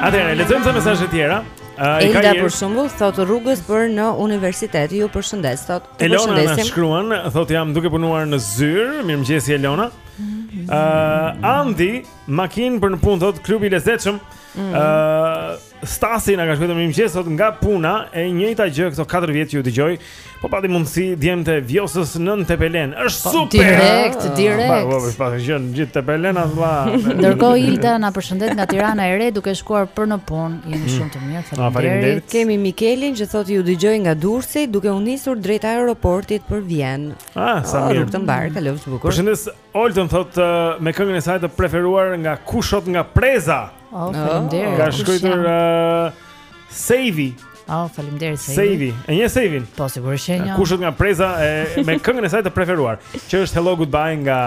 Speaker 1: Atëherë, lexojmë ca mesazhe të tjera. Uh,
Speaker 2: Elda për shembull thotë rrugës për në universitet. Ju përshëndes thotë.
Speaker 1: Elona na shkruan, thotë jam duke punuar në zyrë. Mirëmëngjes Elona. Ëh, uh, Andi Makinë për në punë thotë klubi i lezetshëm. Ëh, mm. uh, Stasi na ka shkruar mirëmëngjes sot nga puna e njëjta gjë këto 4 vjet që ju dëgjoj. Po pati mundësi Djemtë e Vjosës Nëna Tepelenë. Është pa,
Speaker 3: po,
Speaker 1: super.
Speaker 3: Direkt,
Speaker 1: ah,
Speaker 3: direkt.
Speaker 1: Po, po, po, për gjithë Tepelenën vlla.
Speaker 3: Ndërkohë Ilda na përshëndet nga Tirana e Re duke shkuar për në punë. Jeni mm. shumë të mirë.
Speaker 1: Ah, faleminderit.
Speaker 2: Kemi Mikelin që thotë ju dëgjoj nga Durrësi duke u nisur drejt aeroportit për Vjenë.
Speaker 1: Ah, sa
Speaker 2: oh,
Speaker 1: mirë.
Speaker 2: Rrugë të mbarë, kalofsh bukur.
Speaker 1: Përshëndes Olta thot uh, me këngën e saj të preferuar na përshëndet nga Preza.
Speaker 3: Oh, faleminderit.
Speaker 1: Ka shkruar uh, Sevi.
Speaker 3: Oh, faleminderit Sevi.
Speaker 1: Sevi, e njeh Sevin.
Speaker 3: Po sigurisht që e njeh.
Speaker 1: Kushot nga Preza e me këngën e saj të preferuar, që është Hello Goodbye nga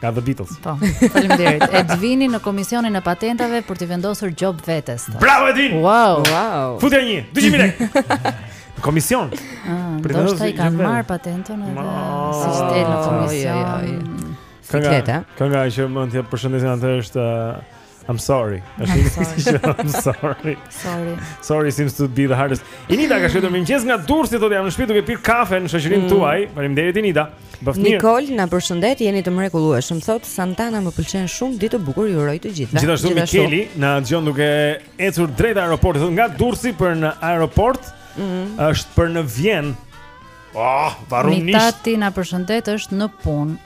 Speaker 1: nga The Beatles.
Speaker 3: Po. Faleminderit. Edvini në komisionin e patentave për të vendosur gjobë vetes.
Speaker 1: Bravo Edvin.
Speaker 3: Wow.
Speaker 2: Wow.
Speaker 1: Futja një, 200 lekë. Komision.
Speaker 3: Ah, do
Speaker 1: t'ia
Speaker 3: kenë
Speaker 1: marrë
Speaker 3: patentën edhe siç del në komision.
Speaker 1: Kënga, kënga që mund ta përshëndesim atë është uh, I'm sorry. I'm sorry.
Speaker 3: sorry.
Speaker 1: Sorry seems to be the hardest. Inida ka shkruar mëngjes nga Durrësi thotë jam në shtëpi duke pirë kafe në shoqërinë
Speaker 2: mm.
Speaker 1: tuaj. Faleminderit Inida. Të bëftë mirë.
Speaker 2: Nikol na përshëndet, jeni të mrekullueshëm. Thot Santana më pëlqen shumë, ditë të bukur, ju uroj të gjithëve.
Speaker 1: Gjithashtu Mikeli na dëgjon duke ecur drejt aeroportit, nga Durrësi për në aeroport,
Speaker 2: mm -hmm.
Speaker 1: është për në Vjenë. Oh, ah,
Speaker 3: va, rrugë të mbarë. Mit'hati na përshëndet është në punë.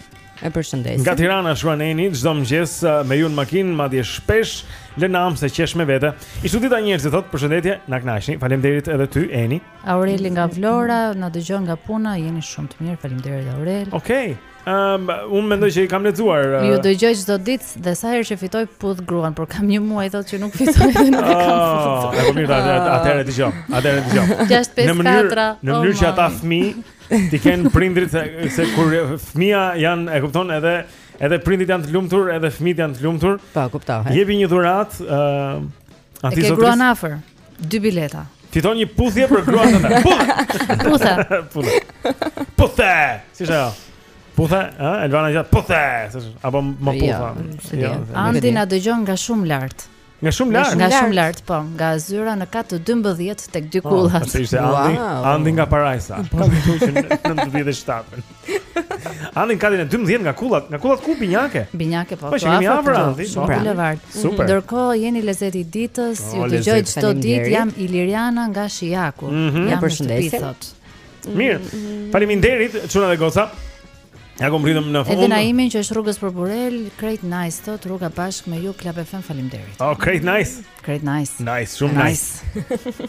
Speaker 2: E përshëndesim.
Speaker 1: Nga Tirana shkruan Eni, çdo mëngjes uh, me ju në makinë, madje shpesh lë nam, se qesh me vete. I çudita njerëzit thot, përshëndetje, na kënaqni. Faleminderit edhe ty Eni.
Speaker 3: Aureli nga Vlora, na dëgjon nga puna, jeni shumë të mirë. Faleminderit Aurel.
Speaker 1: Okej. Okay. Um, unë mendoj që i kam lexuar. Uh...
Speaker 3: Ju dëgjoj çdo ditë dhe sa herë që fitoj puth gruan, por kam një muaj thotë që nuk fitoj dhe nuk e kam.
Speaker 1: Oh, e po mirë, atëherë t'i jap. Atëherë t'i jap.
Speaker 3: 654.
Speaker 1: Në mënyrë, në mënyrë oh që ata fëmijë t'i kenë prindrit se, se kur fëmia janë, e kupton edhe edhe prindit janë të lumtur, edhe fëmijët janë të lumtur.
Speaker 2: Po, kuptoj.
Speaker 1: Jepi një dhuratë, ë
Speaker 3: uh,
Speaker 1: A
Speaker 3: ti
Speaker 1: e ke
Speaker 3: gruan afër. Dy bileta.
Speaker 1: Fiton një puthje për gruan e vet.
Speaker 3: Puthe.
Speaker 1: Puthe. Puthe. Si është ajo? Puthe, ë, Elvana Gjata Puthe, apo më
Speaker 2: jo, puthe. Jo,
Speaker 3: Andi na dëgjon nga shumë lart.
Speaker 1: Nga shumë lart.
Speaker 3: Nga shumë lart, po, nga zyra në kat të 12 tek dy po,
Speaker 1: kullat. Po, ishte Andi, Andi nga Parajsa. Po, në 97. Andi në katin e 12 nga kullat, nga kullat ku binjake?
Speaker 3: Binjake po.
Speaker 1: Po jemi afër
Speaker 3: Andit.
Speaker 1: Po.
Speaker 3: Shumë lart.
Speaker 1: Super.
Speaker 3: Ndërkohë jeni lezeti i ditës, ju dëgjoj çdo ditë, jam Iliriana nga Shijaku.
Speaker 1: Mhm.
Speaker 3: Ju
Speaker 2: përshëndesim.
Speaker 1: Mirë. Mhm. Faleminderit, çuna dhe goca. Ja ku mbërritëm në fund.
Speaker 3: Edhe Naimin që është rrugës për Burrel, Great Nice thot, rruga bashkë me ju Club FM, faleminderit.
Speaker 1: Oh, Great Nice.
Speaker 3: Great Nice.
Speaker 1: Nice, shumë nice.
Speaker 3: nice.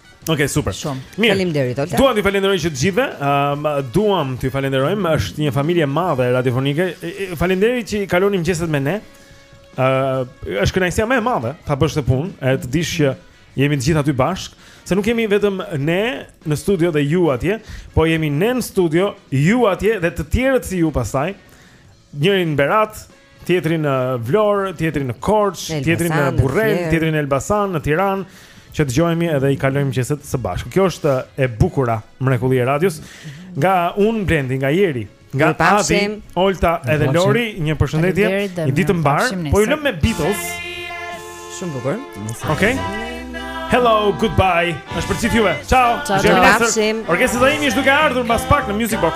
Speaker 1: Okej, okay, super.
Speaker 3: Shumë.
Speaker 2: Faleminderit Olta.
Speaker 1: Duam t'ju falenderojmë që të gjithëve. Ëm um, duam t'ju falenderojmë. Është një familje e madhe radiofonike. Faleminderit që i kaloni mëngjeset me ne. Ë uh, është kënaqësia më e madhe ta bësh këtë punë, e të dish që jemi të gjithë aty bashk, se nuk jemi vetëm ne në studio dhe ju atje, po jemi ne në studio, ju atje dhe të tjerët si ju pastaj. Njëri në Berat,
Speaker 7: tjetri në Vlorë, tjetri në Korçë, tjetri në Burrel, tjetri në Elbasan, në Tiranë, që dëgjohemi edhe i kalojmë qejfet së bashku. Kjo është e bukura, mrekullia e radios. Nga unë Blendi, nga Jeri, nga Adi, Olta edhe Lori, një përshëndetje. Një ditë të
Speaker 3: mbarë.
Speaker 7: Po ju lëmë me Beatles.
Speaker 2: Shumë bukur.
Speaker 7: Okej. Hello, goodbye. Është për çift juve. Ciao.
Speaker 2: Ciao, Dëgjohemi
Speaker 7: nesër.
Speaker 2: pafshim.
Speaker 7: Orkestra e Zaimi është duke ardhur mbas pak në Music Box.